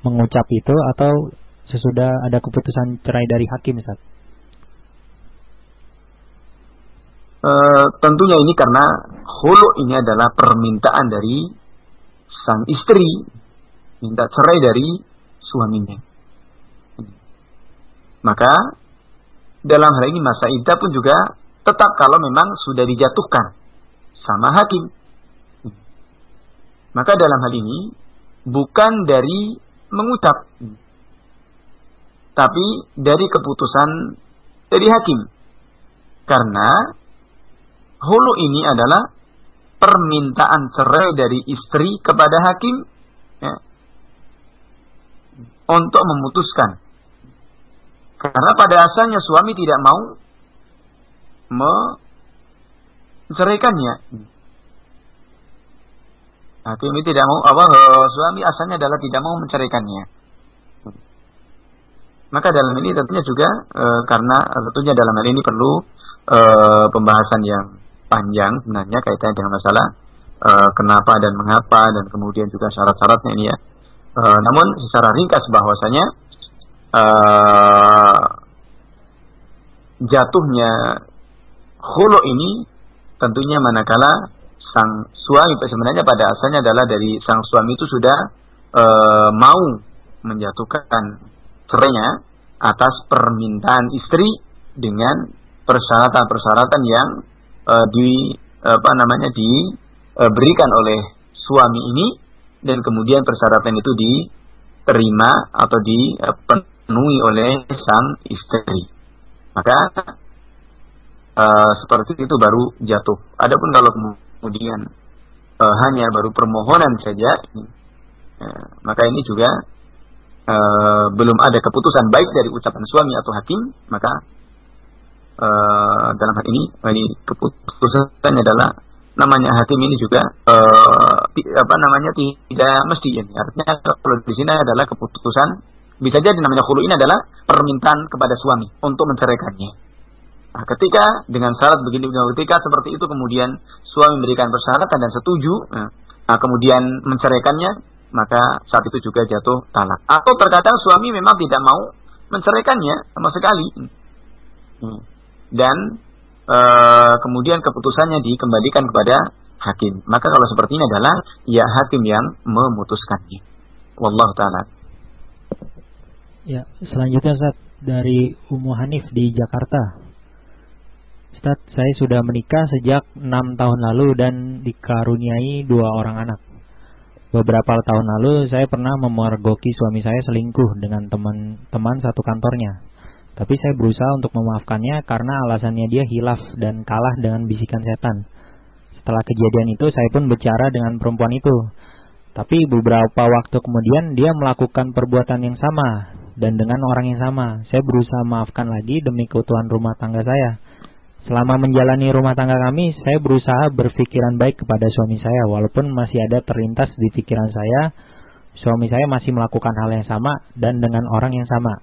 mengucap itu atau sesudah ada keputusan cerai dari hakim Ustaz? Uh, tentunya ini karena khulu ini adalah permintaan dari sang istri minta cerai dari suaminya. Maka dalam hal ini masa iddah pun juga tetap kalau memang sudah dijatuhkan sama hakim. Maka dalam hal ini bukan dari mengucap tapi dari keputusan dari hakim. Karena hulu ini adalah permintaan cerai dari istri kepada hakim ya, untuk memutuskan. Karena pada asalnya suami tidak mau menceraikannya. Hakim ini tidak mau apa suami asalnya adalah tidak mau menceraikannya. Maka dalam ini tentunya juga e, karena tentunya dalam hal ini perlu e, pembahasan yang panjang sebenarnya kaitannya dengan masalah e, kenapa dan mengapa dan kemudian juga syarat-syaratnya ini ya. E, namun secara ringkas bahwasanya e, jatuhnya hulu ini tentunya manakala sang suami sebenarnya pada asalnya adalah dari sang suami itu sudah e, mau menjatuhkan cerainya atas permintaan istri dengan persyaratan-persyaratan yang e, di apa namanya diberikan oleh suami ini dan kemudian persyaratan itu diterima atau dipenuhi oleh sang istri. Maka e, seperti itu baru jatuh. Adapun kalau kemudian e, hanya baru permohonan saja, e, maka ini juga e, belum ada keputusan baik dari ucapan suami atau hakim, maka e, dalam hal ini ini keputusannya adalah namanya hakim ini juga e, apa namanya tidak mesti ini artinya kalau di sini adalah keputusan bisa jadi namanya khulu ini adalah permintaan kepada suami untuk menceraikannya. Nah, ketika dengan syarat begini, ketika seperti itu kemudian suami memberikan persyaratan dan setuju, nah, nah kemudian menceraikannya, maka saat itu juga jatuh talak. Atau terkadang suami memang tidak mau menceraikannya sama sekali. Hmm. Dan e, kemudian keputusannya dikembalikan kepada hakim. Maka kalau seperti ini adalah ya hakim yang memutuskannya. Wallahu taala. Ya, selanjutnya Ustaz dari Umu Hanif di Jakarta. Ustaz, saya sudah menikah sejak enam tahun lalu dan dikaruniai dua orang anak. Beberapa tahun lalu saya pernah memergoki suami saya selingkuh dengan teman-teman satu kantornya. Tapi saya berusaha untuk memaafkannya karena alasannya dia hilaf dan kalah dengan bisikan setan. Setelah kejadian itu saya pun bicara dengan perempuan itu. Tapi beberapa waktu kemudian dia melakukan perbuatan yang sama dan dengan orang yang sama. Saya berusaha maafkan lagi demi keutuhan rumah tangga saya. Selama menjalani rumah tangga kami, saya berusaha berpikiran baik kepada suami saya, walaupun masih ada terlintas di pikiran saya, suami saya masih melakukan hal yang sama dan dengan orang yang sama.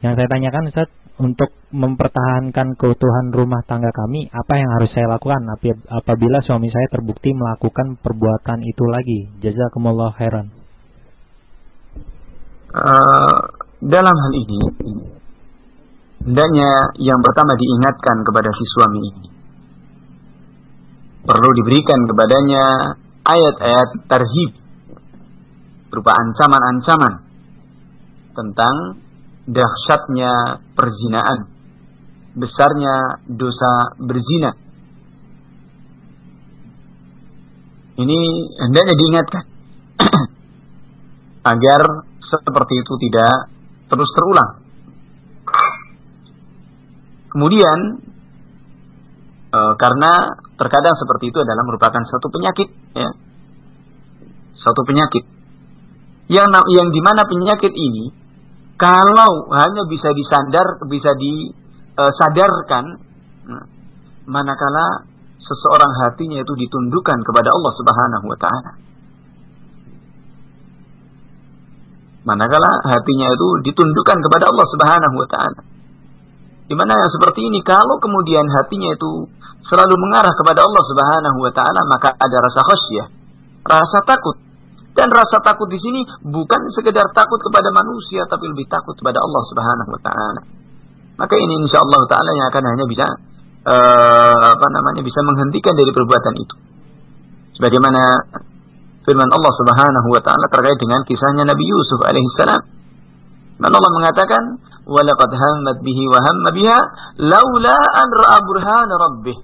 Yang saya tanyakan, Ustaz, untuk mempertahankan keutuhan rumah tangga kami, apa yang harus saya lakukan apabila suami saya terbukti melakukan perbuatan itu lagi? Jazakumullah khairan. Uh, dalam hal ini, hendaknya yang pertama diingatkan kepada si suami ini. Perlu diberikan kepadanya ayat-ayat tarhib berupa ancaman-ancaman tentang dahsyatnya perzinaan, besarnya dosa berzina. Ini hendaknya diingatkan agar seperti itu tidak terus terulang. Kemudian e, karena terkadang seperti itu adalah merupakan suatu penyakit, ya, suatu penyakit yang yang di mana penyakit ini kalau hanya bisa disandar, bisa disadarkan, e, manakala seseorang hatinya itu ditundukkan kepada Allah Subhanahu wa taala. Manakala hatinya itu ditundukkan kepada Allah Subhanahu wa taala. Di mana yang seperti ini kalau kemudian hatinya itu selalu mengarah kepada Allah Subhanahu wa taala maka ada rasa khasyah, rasa takut. Dan rasa takut di sini bukan sekedar takut kepada manusia tapi lebih takut kepada Allah Subhanahu wa taala. Maka ini insya Allah taala yang akan hanya bisa uh, apa namanya bisa menghentikan dari perbuatan itu. Sebagaimana firman Allah Subhanahu wa taala terkait dengan kisahnya Nabi Yusuf alaihissalam. Dan Allah mengatakan, "Walaqad hammat bihi wa hamma biha laula an ra'a burhana rabbih."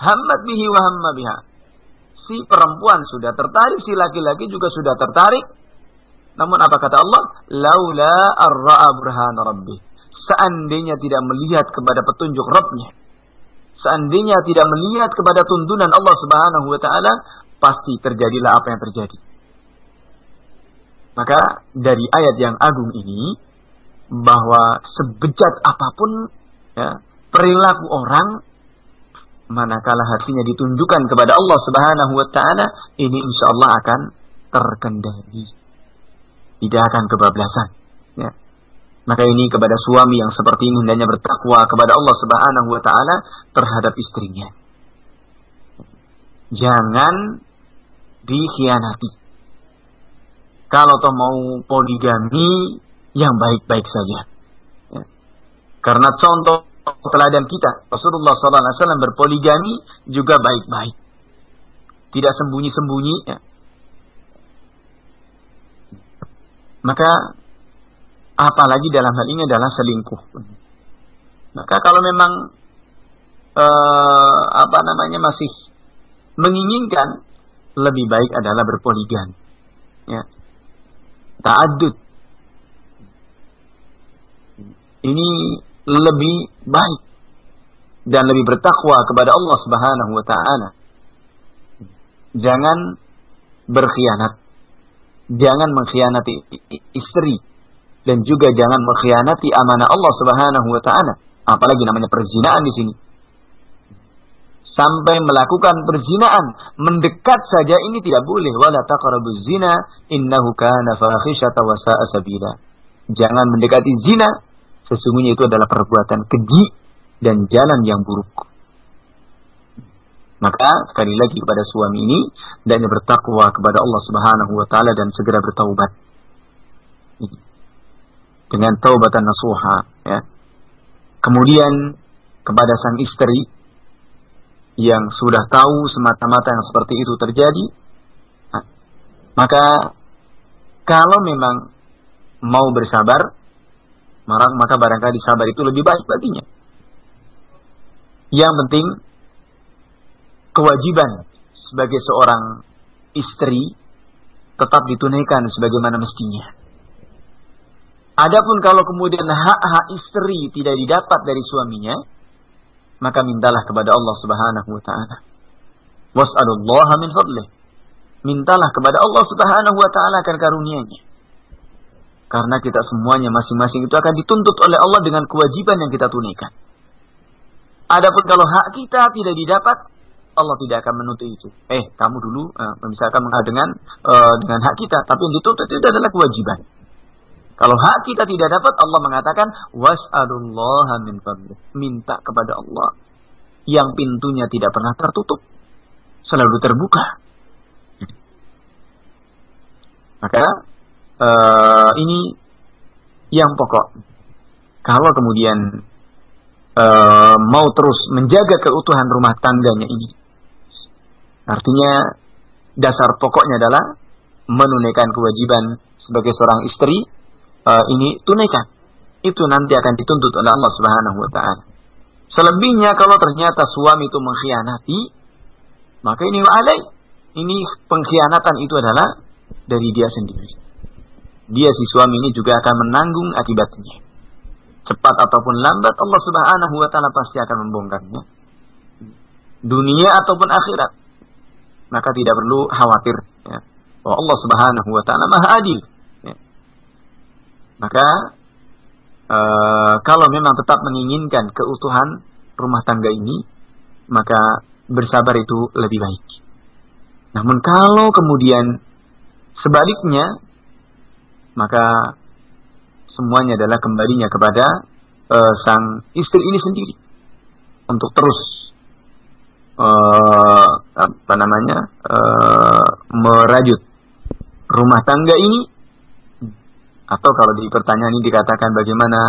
Hammat bihi wa hamma biha. Si perempuan sudah tertarik, si laki-laki juga sudah tertarik. Namun apa kata Allah? Laula ar-ra'a burhana rabbih. Seandainya tidak melihat kepada petunjuk Rabbnya Seandainya tidak melihat kepada tuntunan Allah Subhanahu wa taala, pasti terjadilah apa yang terjadi. Maka dari ayat yang agung ini bahwa sebejat apa pun ya, perilaku orang manakala hatinya ditunjukkan kepada Allah Subhanahu wa taala, ini insya Allah akan terkendali. Tidak akan kebablasan. Ya. Maka ini kepada suami yang seperti ini hendaknya bertakwa kepada Allah Subhanahu wa taala terhadap istrinya. Jangan dikhianati. Kalau toh mau poligami yang baik-baik saja. Ya. Karena contoh teladan kita. Rasulullah SAW berpoligami juga baik-baik. Tidak sembunyi-sembunyi. Ya. Maka apalagi dalam hal ini adalah selingkuh. Maka kalau memang uh, apa namanya masih menginginkan lebih baik adalah berpoligami. Ya. Ta'adud. Ini lebih baik dan lebih bertakwa kepada Allah Subhanahu wa taala. Jangan berkhianat. Jangan mengkhianati istri dan juga jangan mengkhianati amanah Allah Subhanahu wa taala. Apalagi namanya perzinaan di sini. Sampai melakukan perzinaan, mendekat saja ini tidak boleh. Wala taqrabuz zina innahu kana fahisyata wa sa'a sabila. Jangan mendekati zina Sesungguhnya itu adalah perbuatan keji dan jalan yang buruk. Maka sekali lagi kepada suami ini dan bertakwa kepada Allah Subhanahu wa taala dan segera bertaubat. Dengan taubatan nasuha ya. Kemudian kepada sang istri yang sudah tahu semata-mata yang seperti itu terjadi, maka kalau memang mau bersabar, maka barangkali sabar itu lebih baik baginya. Yang penting kewajiban sebagai seorang istri tetap ditunaikan sebagaimana mestinya. Adapun kalau kemudian hak-hak istri tidak didapat dari suaminya, maka mintalah kepada Allah Subhanahu wa taala. Was'alullaha min fadlih. Mintalah kepada Allah Subhanahu wa taala akan karunia-Nya. Karena kita semuanya masing-masing itu akan dituntut oleh Allah dengan kewajiban yang kita tunaikan. Adapun kalau hak kita tidak didapat, Allah tidak akan menuntut itu. Eh, kamu dulu uh, misalkan dengan uh, dengan hak kita, tapi yang dituntut itu adalah kewajiban. Kalau hak kita tidak dapat, Allah mengatakan was'alullaha min. Minta kepada Allah yang pintunya tidak pernah tertutup, selalu terbuka. Maka uh, ini yang pokok. Kalau kemudian uh, mau terus menjaga keutuhan rumah tangganya ini, artinya dasar pokoknya adalah menunaikan kewajiban sebagai seorang istri uh, ini tunaikan. Itu nanti akan dituntut oleh Allah Subhanahu wa taala. Selebihnya kalau ternyata suami itu mengkhianati, maka ini alai. Ini pengkhianatan itu adalah dari dia sendiri dia si suami ini juga akan menanggung akibatnya. Cepat ataupun lambat Allah Subhanahu wa taala pasti akan membongkarnya. Dunia ataupun akhirat. Maka tidak perlu khawatir ya. Allah Subhanahu wa taala Maha Adil. Maka uh, kalau memang tetap menginginkan keutuhan rumah tangga ini, maka bersabar itu lebih baik. Namun kalau kemudian sebaliknya maka semuanya adalah kembalinya kepada uh, sang istri ini sendiri untuk terus uh, apa namanya uh, merajut rumah tangga ini atau kalau di pertanyaan ini dikatakan bagaimana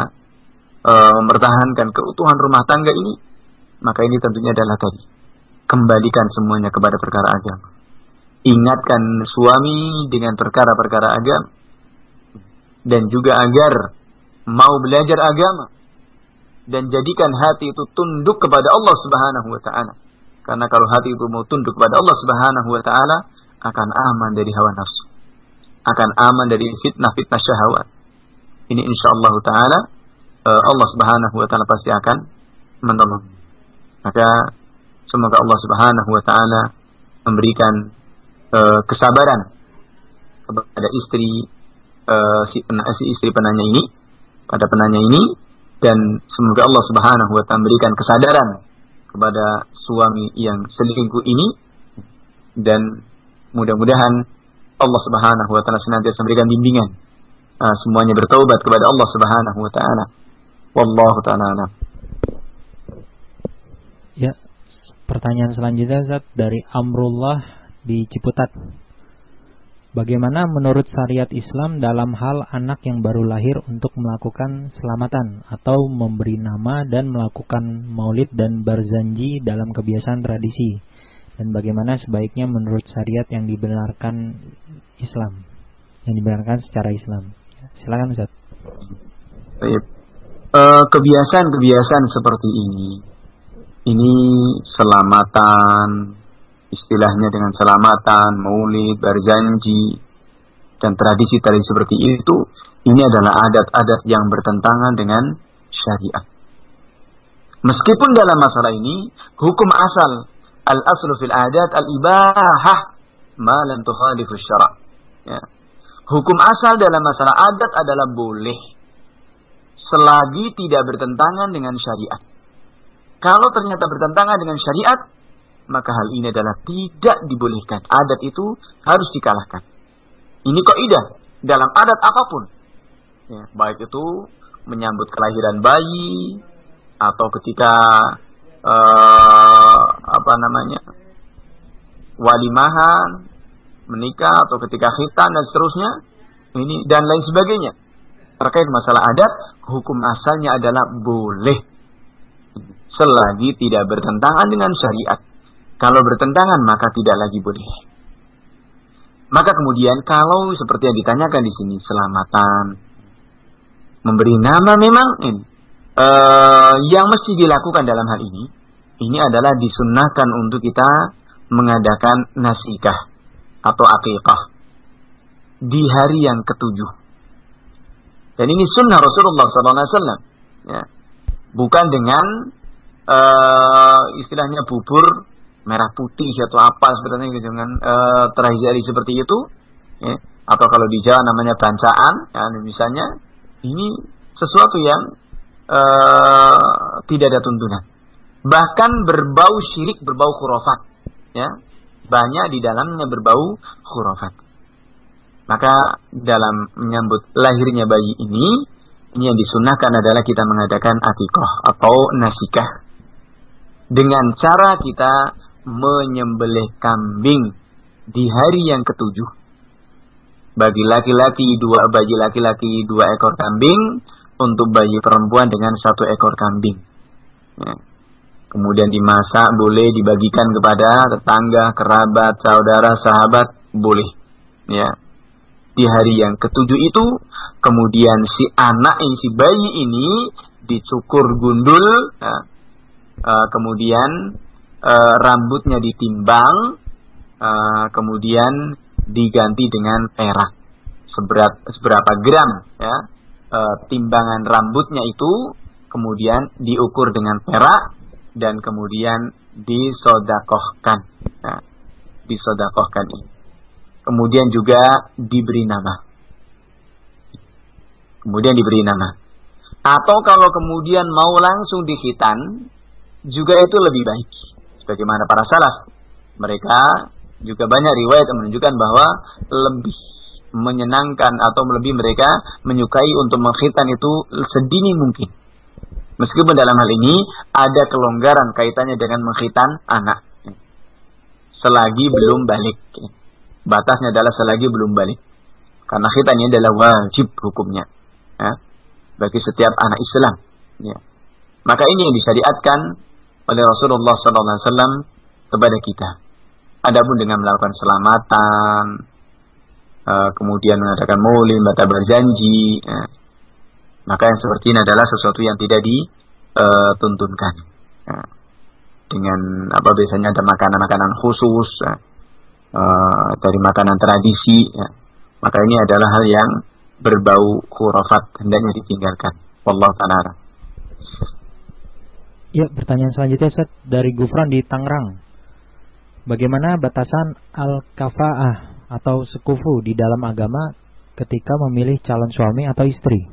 uh, mempertahankan keutuhan rumah tangga ini maka ini tentunya adalah tadi kembalikan semuanya kepada perkara agama ingatkan suami dengan perkara-perkara agama dan juga agar mau belajar agama dan jadikan hati itu tunduk kepada Allah Subhanahu wa taala. Karena kalau hati itu mau tunduk kepada Allah Subhanahu wa taala akan aman dari hawa nafsu. Akan aman dari fitnah-fitnah syahwat. Ini insyaallah taala eh, Allah Subhanahu wa taala pasti akan menolong. Maka semoga Allah Subhanahu wa taala memberikan uh, kesabaran kepada istri uh, si, si istri penanya ini pada penanya ini dan semoga Allah Subhanahu wa taala memberikan kesadaran kepada suami yang selingkuh ini dan mudah-mudahan Allah Subhanahu wa taala senantiasa memberikan bimbingan uh, semuanya bertaubat kepada Allah Subhanahu wa taala. Wallahu taala Ya, pertanyaan selanjutnya Zat dari Amrullah di Ciputat. Bagaimana menurut syariat Islam dalam hal anak yang baru lahir untuk melakukan selamatan atau memberi nama dan melakukan maulid dan berzanji dalam kebiasaan tradisi? Dan bagaimana sebaiknya menurut syariat yang dibenarkan Islam? Yang dibenarkan secara Islam. Silakan Ustaz. Eh, kebiasaan-kebiasaan seperti ini, ini selamatan, istilahnya dengan selamatan, maulid, berjanji, dan tradisi-tradisi seperti itu, ini adalah adat-adat yang bertentangan dengan syariat. Meskipun dalam masalah ini, hukum asal, al-aslu fil adat al-ibahah, ma lam tukhalifu syara' ya. Hukum asal dalam masalah adat adalah boleh, selagi tidak bertentangan dengan syariat. Kalau ternyata bertentangan dengan syariat, maka hal ini adalah tidak dibolehkan. Adat itu harus dikalahkan. Ini kaidah dalam adat apa pun. Ya, baik itu menyambut kelahiran bayi atau ketika uh, apa namanya walimahan menikah atau ketika khitan dan seterusnya ini dan lain sebagainya. Terkait masalah adat hukum asalnya adalah boleh. Selagi tidak bertentangan dengan syariat. Kalau bertentangan maka tidak lagi boleh. Maka kemudian kalau seperti yang ditanyakan di sini selamatan, memberi nama memang ini uh, yang mesti dilakukan dalam hal ini, ini adalah disunnahkan untuk kita mengadakan nasikah atau akikah di hari yang ketujuh. Dan ini sunnah Rasulullah SAW. Ya. Bukan dengan uh, istilahnya bubur merah putih atau apa sebenarnya gitu dengan e, terajari seperti itu ya. atau kalau di Jawa namanya bancaan ya, misalnya ini sesuatu yang e, tidak ada tuntunan. Bahkan berbau syirik berbau khurafat ya. Banyak di dalamnya berbau khurafat. Maka dalam menyambut lahirnya bayi ini ini yang disunahkan adalah kita mengadakan akikoh atau nasikah dengan cara kita menyembelih kambing di hari yang ketujuh. Bagi laki-laki dua bagi laki-laki dua ekor kambing, untuk bayi perempuan dengan satu ekor kambing. Ya. Kemudian dimasak boleh dibagikan kepada tetangga, kerabat, saudara, sahabat boleh. Ya. Di hari yang ketujuh itu, kemudian si anak ini si bayi ini dicukur gundul, ya. uh, kemudian uh, rambutnya ditimbang, uh, kemudian diganti dengan perak seberat seberapa gram ya uh, timbangan rambutnya itu kemudian diukur dengan perak dan kemudian disodakohkan. Nah, disodakohkan ini. Kemudian juga diberi nama. Kemudian diberi nama. Atau kalau kemudian mau langsung dihitan juga itu lebih baik. Sebagaimana para salaf. Mereka juga banyak riwayat menunjukkan bahwa lebih menyenangkan atau lebih mereka menyukai untuk mengkhitan itu sedini mungkin. Meskipun dalam hal ini ada kelonggaran kaitannya dengan mengkhitan anak. Selagi belum balik. Batasnya adalah selagi belum balik. Karena khitan adalah wajib hukumnya. Ya, bagi setiap anak Islam. Ya. Maka ini yang disyariatkan oleh Rasulullah SAW kepada kita. Adapun dengan melakukan selamatan, uh, kemudian mengadakan maulid, baca berjanji, uh, maka yang seperti ini adalah sesuatu yang tidak dituntunkan. Uh, dengan apa biasanya ada makanan-makanan khusus ya, uh, dari makanan tradisi ya. maka ini adalah hal yang berbau khurafat hendaknya ditinggalkan. Wallahu taala Ya, pertanyaan selanjutnya Ustaz dari Gufran di Tangerang. Bagaimana batasan al-kafa'ah atau sekufu di dalam agama ketika memilih calon suami atau istri?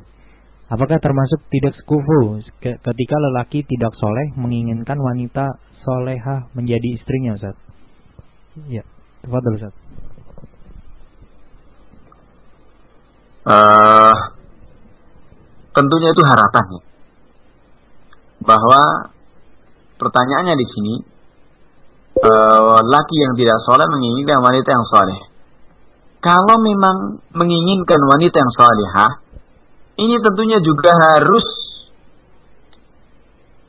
Apakah termasuk tidak sekufu ketika lelaki tidak soleh menginginkan wanita solehah menjadi istrinya Ustaz? Ya, tafadhol Ustaz. Uh, tentunya itu harapan ya bahwa pertanyaannya di sini uh, laki yang tidak soleh menginginkan wanita yang soleh. Kalau memang menginginkan wanita yang solehah, ini tentunya juga harus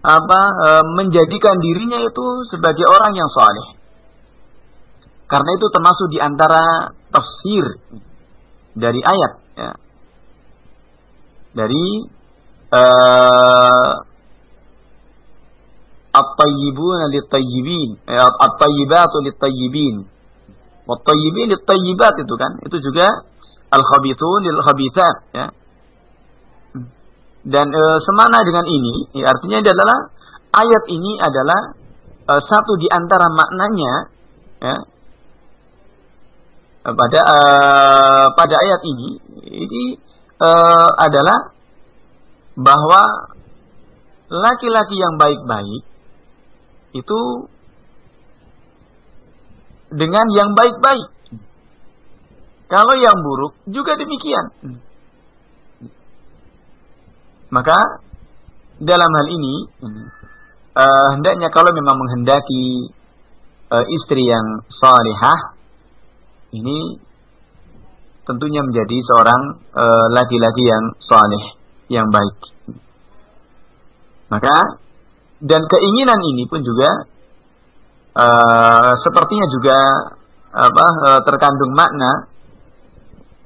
apa uh, menjadikan dirinya itu sebagai orang yang soleh. Karena itu termasuk di antara tafsir dari ayat ya. Dari uh, at-tayyibuna lit-tayyibin, eh, at-tayyibatu lit-tayyibin. Wat-tayyibin lit-tayyibat itu kan, itu juga al-khabithun lil-khabithat ya. Dan e, semana dengan ini, ya, artinya adalah ayat ini adalah e, satu di antara maknanya ya, pada e, pada ayat ini ini e, adalah bahwa laki-laki yang baik-baik itu dengan yang baik-baik. Kalau yang buruk juga demikian. Maka dalam hal ini uh, hendaknya kalau memang menghendaki uh, istri yang salihah ini tentunya menjadi seorang eh, laki-laki uh, yang saleh, yang baik. Maka dan keinginan ini pun juga uh, sepertinya juga apa uh, terkandung makna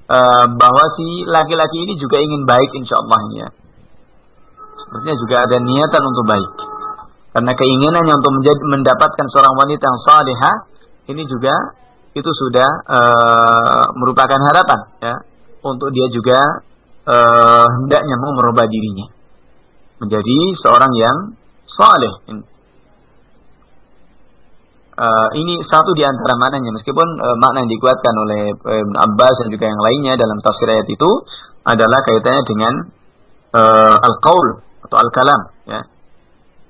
uh, bahwa si laki-laki ini juga ingin baik insya Allah ya. Sepertinya juga ada niatan untuk baik. Karena keinginannya untuk menjadi, mendapatkan seorang wanita yang salihah ini juga itu sudah uh, merupakan harapan ya untuk dia juga uh, hendaknya mau merubah dirinya menjadi seorang yang saleh. Uh, ini satu di antara maknanya meskipun uh, makna yang dikuatkan oleh Ibn Abbas dan juga yang lainnya dalam tafsir ayat itu adalah kaitannya dengan uh, al-qaul atau al-kalam ya.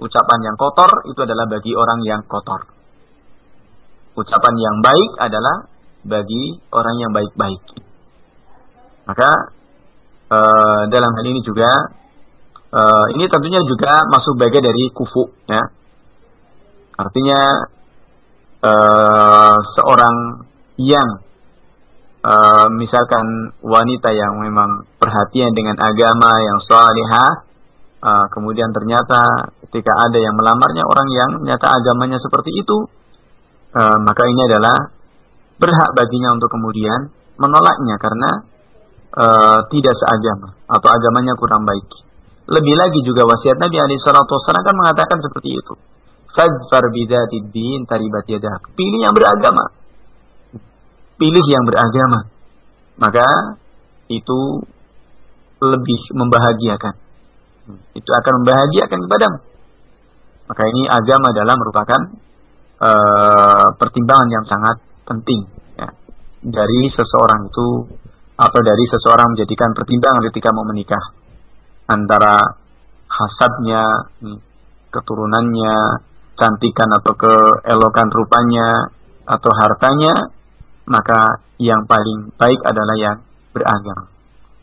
Ucapan yang kotor itu adalah bagi orang yang kotor. Ucapan yang baik adalah bagi orang yang baik-baik. Maka uh, dalam hal ini juga Uh, ini tentunya juga masuk bagian dari kufu, ya. Artinya uh, seorang yang uh, misalkan wanita yang memang perhatian dengan agama yang salihah, uh, kemudian ternyata ketika ada yang melamarnya orang yang nyata agamanya seperti itu, uh, maka ini adalah berhak baginya untuk kemudian menolaknya karena uh, tidak seagama atau agamanya kurang baik. Lebih lagi juga wasiat Nabi alaihi salatu wasallam kan mengatakan seperti itu. Fadfar bidzatid din taribat yadak. Pilih yang beragama. Pilih yang beragama. Maka itu lebih membahagiakan. Itu akan membahagiakan kepadamu. Maka ini agama adalah merupakan uh, pertimbangan yang sangat penting ya. dari seseorang itu atau dari seseorang menjadikan pertimbangan ketika mau menikah antara hasadnya, keturunannya, cantikan atau keelokan rupanya atau hartanya, maka yang paling baik adalah yang beragama.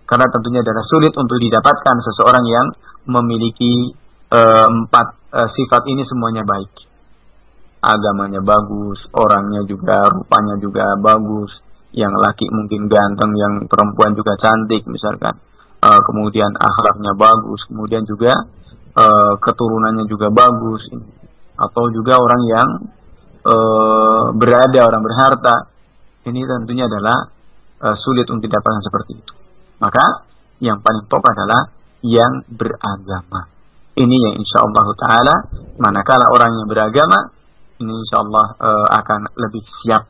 Karena tentunya adalah sulit untuk didapatkan seseorang yang memiliki e, empat e, sifat ini semuanya baik. Agamanya bagus, orangnya juga, rupanya juga bagus. Yang laki mungkin ganteng, yang perempuan juga cantik misalkan uh, kemudian akhlaknya bagus, kemudian juga uh, keturunannya juga bagus, atau juga orang yang uh, berada, orang berharta, ini tentunya adalah uh, sulit untuk didapatkan seperti itu. Maka yang paling top adalah yang beragama. Ini yang insya Allah Taala manakala orang yang beragama ini insya Allah uh, akan lebih siap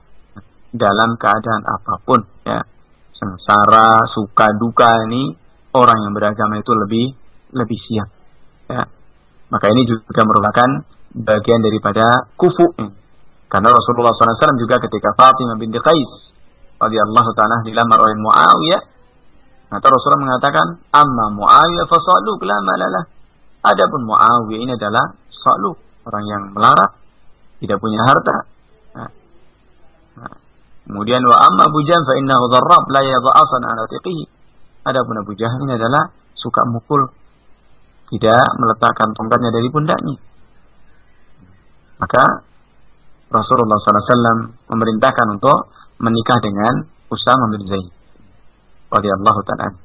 dalam keadaan apa pun ya sengsara suka duka ini orang yang beragama itu lebih lebih siap ya maka ini juga merupakan bagian daripada kufu karena Rasulullah SAW juga ketika Fatimah binti Qais radhiyallahu taala dilamar oleh Muawiyah maka Rasulullah mengatakan amma Muawiyah fasaluk la malalah adapun Muawiyah ini adalah saluk orang yang melarat tidak punya harta nah. Nah. kemudian wa amma Abu Jahl fa innahu dharrab la yadha'asan ala tiqihi adapun Abu Jahal ini adalah suka mukul tidak meletakkan tongkatnya dari pundaknya maka Rasulullah SAW memerintahkan untuk menikah dengan Usama bin Zaid radhiyallahu taala.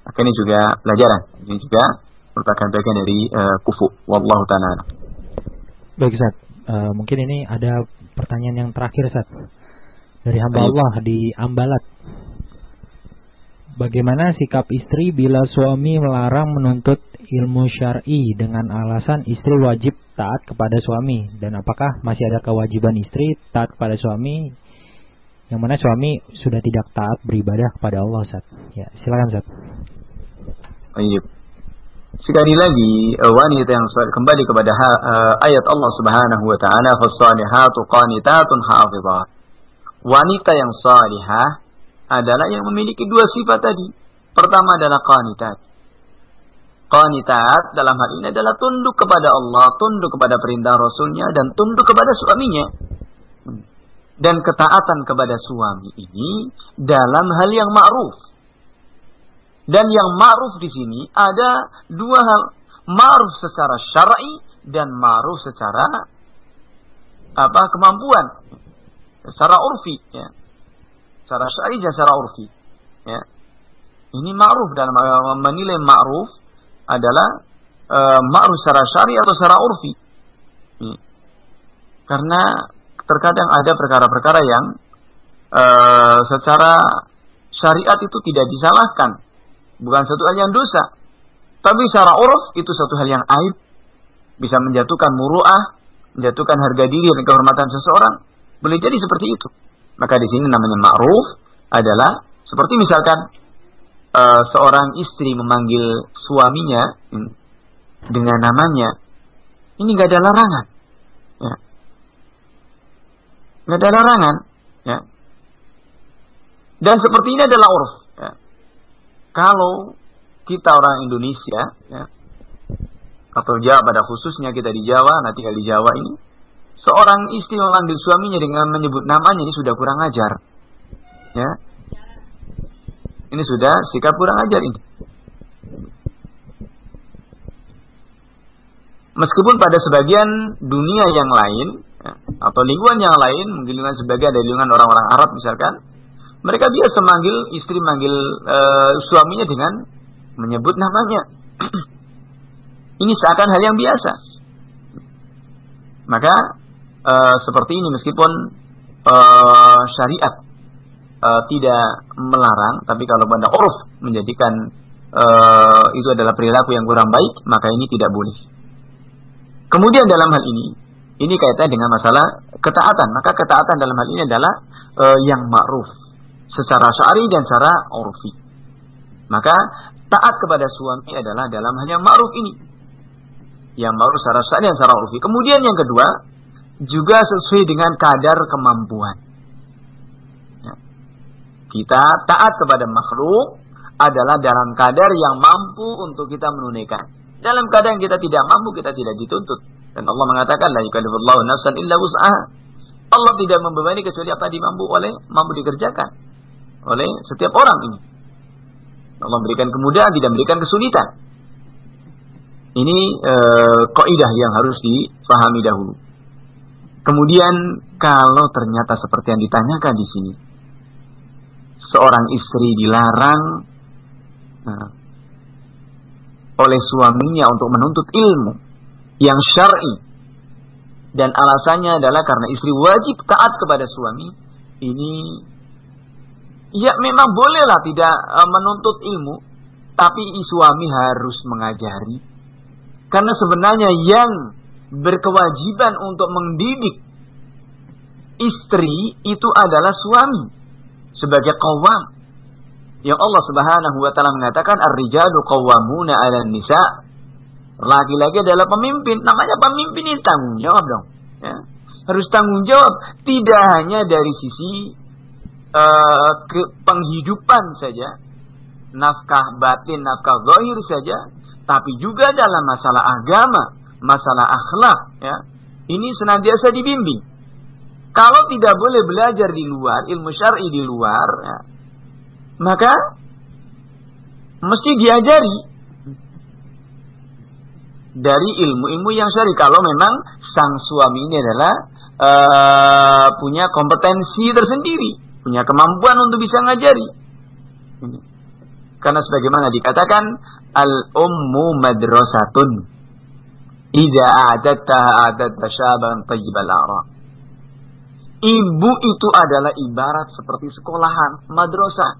Maka ini juga pelajaran, ini juga merupakan bagian dari uh, kufu. Wallahu taala. Baik, Ustaz. Uh, mungkin ini ada pertanyaan yang terakhir, Ustaz. Dari hamba Allah di Ambalat. Bagaimana sikap istri bila suami melarang menuntut ilmu syar'i dengan alasan istri wajib taat kepada suami dan apakah masih ada kewajiban istri taat kepada suami yang mana suami sudah tidak taat beribadah kepada Allah Ustaz. Ya, silakan Ustaz. Baik. Sekali lagi eh, wanita yang kembali kepada uh, ayat Allah Subhanahu wa taala fasalihatu qanitatun hafizat. Wanita yang salihah adalah yang memiliki dua sifat tadi. Pertama adalah qanitat Qanitat dalam hal ini adalah tunduk kepada Allah, tunduk kepada perintah Rasulnya, dan tunduk kepada suaminya. Dan ketaatan kepada suami ini dalam hal yang ma'ruf. Dan yang ma'ruf di sini ada dua hal. Ma'ruf secara syar'i dan ma'ruf secara apa kemampuan. Secara urfi. Ya. Secara syar'i dan secara urfi. Ya. Ini ma'ruf dalam menilai ma'ruf adalah e, ma'ruf secara syari atau secara urfi. Hmm. Karena terkadang ada perkara-perkara yang e, secara syariat itu tidak disalahkan. Bukan satu hal yang dosa. Tapi secara uruf itu satu hal yang aib. Bisa menjatuhkan muru'ah, menjatuhkan harga diri dan kehormatan seseorang. Boleh jadi seperti itu. Maka di sini namanya ma'ruf adalah seperti misalkan uh, seorang istri memanggil suaminya hmm, dengan namanya, ini gak ada larangan. Ya. Gak ada larangan. Ya. Dan seperti ini adalah uruf. Ya. Kalau kita orang Indonesia, ya, atau Jawa pada khususnya kita di Jawa, nanti tinggal di Jawa ini, seorang istri memanggil suaminya dengan menyebut namanya ini sudah kurang ajar. Ya, ini sudah sikap kurang ajar ini. Meskipun pada sebagian dunia yang lain ya, atau lingkungan yang lain, mungkin lingkungan sebagian dari lingkungan orang-orang Arab misalkan, mereka biasa manggil istri manggil e, suaminya dengan menyebut namanya. ini seakan hal yang biasa. Maka e, seperti ini meskipun e, syariat uh, tidak melarang, tapi kalau pada uruf menjadikan uh, itu adalah perilaku yang kurang baik, maka ini tidak boleh. Kemudian dalam hal ini, ini kaitannya dengan masalah ketaatan. Maka ketaatan dalam hal ini adalah uh, yang ma'ruf secara syari dan secara urfi. Maka taat kepada suami adalah dalam hal yang ma'ruf ini. Yang ma'ruf secara syari dan secara urfi. Kemudian yang kedua, juga sesuai dengan kadar kemampuan. Kita taat kepada makhluk adalah dalam kadar yang mampu untuk kita menunaikan. Dalam keadaan kita tidak mampu, kita tidak dituntut. Dan Allah mengatakan, La yukallifullahu nafsan illa wus'aha. Allah tidak membebani kecuali apa dimampu oleh mampu dikerjakan oleh setiap orang ini. Allah memberikan kemudahan, tidak memberikan kesulitan. Ini e, kaidah yang harus dipahami dahulu. Kemudian kalau ternyata seperti yang ditanyakan di sini, seorang istri dilarang nah, oleh suaminya untuk menuntut ilmu yang syar'i. Dan alasannya adalah karena istri wajib taat kepada suami ini ya memang bolehlah tidak uh, menuntut ilmu tapi suami harus mengajari. Karena sebenarnya yang berkewajiban untuk mendidik istri itu adalah suami sebagai kawam. Yang Allah Subhanahu wa taala mengatakan ar-rijalu qawwamuna 'alan nisa. Laki-laki adalah pemimpin, namanya pemimpin ini tanggung jawab dong. Ya. Harus tanggung jawab tidak hanya dari sisi uh, ke penghidupan saja, nafkah batin, nafkah zahir saja, tapi juga dalam masalah agama, masalah akhlak ya. Ini senantiasa dibimbing. Kalau tidak boleh belajar di luar, ilmu syar'i di luar, ya, maka mesti diajari dari ilmu-ilmu yang syar'i. Kalau memang sang suami ini adalah uh, punya kompetensi tersendiri, punya kemampuan untuk bisa ngajari. Karena sebagaimana dikatakan al-ummu madrasatun. Idza a'adatta a'adatta syaban tayyibal a'raq. Ibu itu adalah ibarat seperti sekolahan, madrasah.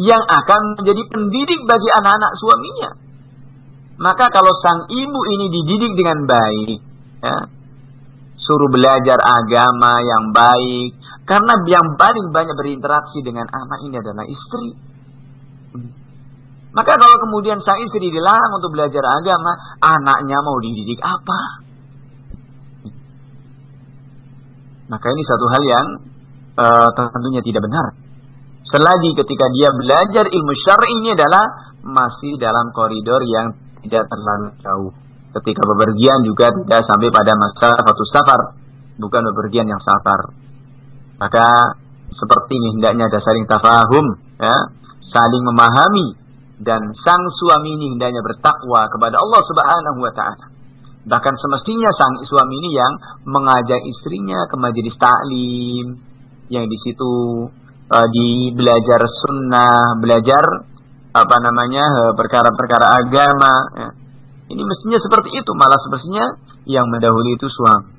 Yang akan menjadi pendidik bagi anak-anak suaminya. Maka kalau sang ibu ini dididik dengan baik, ya, suruh belajar agama yang baik, karena yang paling banyak berinteraksi dengan anak ini adalah istri. Maka kalau kemudian sang istri dilarang untuk belajar agama, anaknya mau dididik apa? Maka ini satu hal yang uh, tentunya tidak benar. Selagi ketika dia belajar ilmu syar'i ini adalah masih dalam koridor yang tidak terlalu jauh. Ketika bepergian juga tidak sampai pada masa satu safar, bukan bepergian yang safar. Maka seperti ini hendaknya ada saling tafahum, ya, saling memahami dan sang suami ini hendaknya bertakwa kepada Allah Subhanahu wa taala. Bahkan semestinya sang suami ini yang mengajak istrinya ke majelis taklim, yang di situ uh, di belajar sunnah, belajar apa namanya eh, perkara-perkara agama. Ya. Ini mestinya seperti itu, malah semestinya yang mendahului itu suami.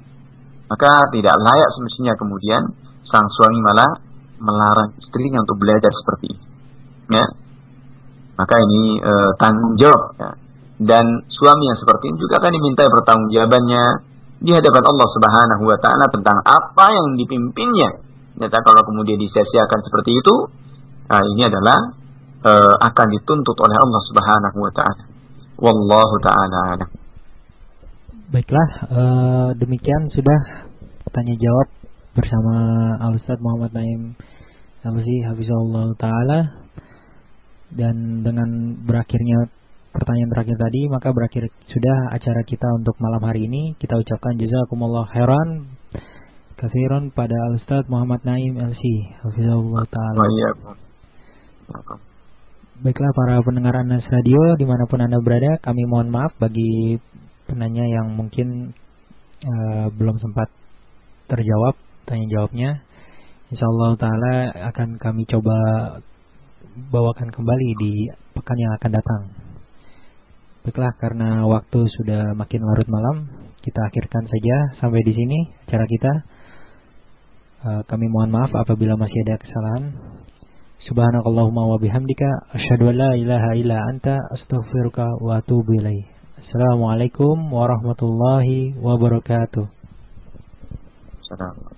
Maka tidak layak semestinya kemudian sang suami malah melarang istrinya untuk belajar seperti ini. Ya. Maka ini e, tanggung jawab ya dan suami yang seperti ini juga akan diminta pertanggungjawabannya di hadapan Allah Subhanahu wa taala tentang apa yang dipimpinnya. Ternyata kalau kemudian disia-siakan seperti itu, nah ini adalah uh, akan dituntut oleh Allah Subhanahu wa taala. Wallahu taala Baiklah, uh, demikian sudah tanya jawab bersama Al Ustaz Muhammad Naim Alzi Hafizahullah taala dan dengan berakhirnya pertanyaan terakhir tadi maka berakhir sudah acara kita untuk malam hari ini. Kita ucapkan jazakumullah khairan kafiran pada Ustaz Muhammad Naim LC Hafizahullah Ta'ala. Baiklah para pendengar Anas Radio di mana pun Anda berada kami mohon maaf bagi penanya yang mungkin uh, belum sempat terjawab tanya jawabnya Insya Allah Ta'ala akan kami coba bawakan kembali di pekan yang akan datang Baiklah, karena waktu sudah makin larut malam, kita akhirkan saja sampai di sini acara kita. Uh, kami mohon maaf apabila masih ada kesalahan. Subhanakallahumma wa bihamdika asyhadu an la ilaha illa anta astaghfiruka wa atubu ilaik. Assalamualaikum warahmatullahi wabarakatuh. Assalamualaikum.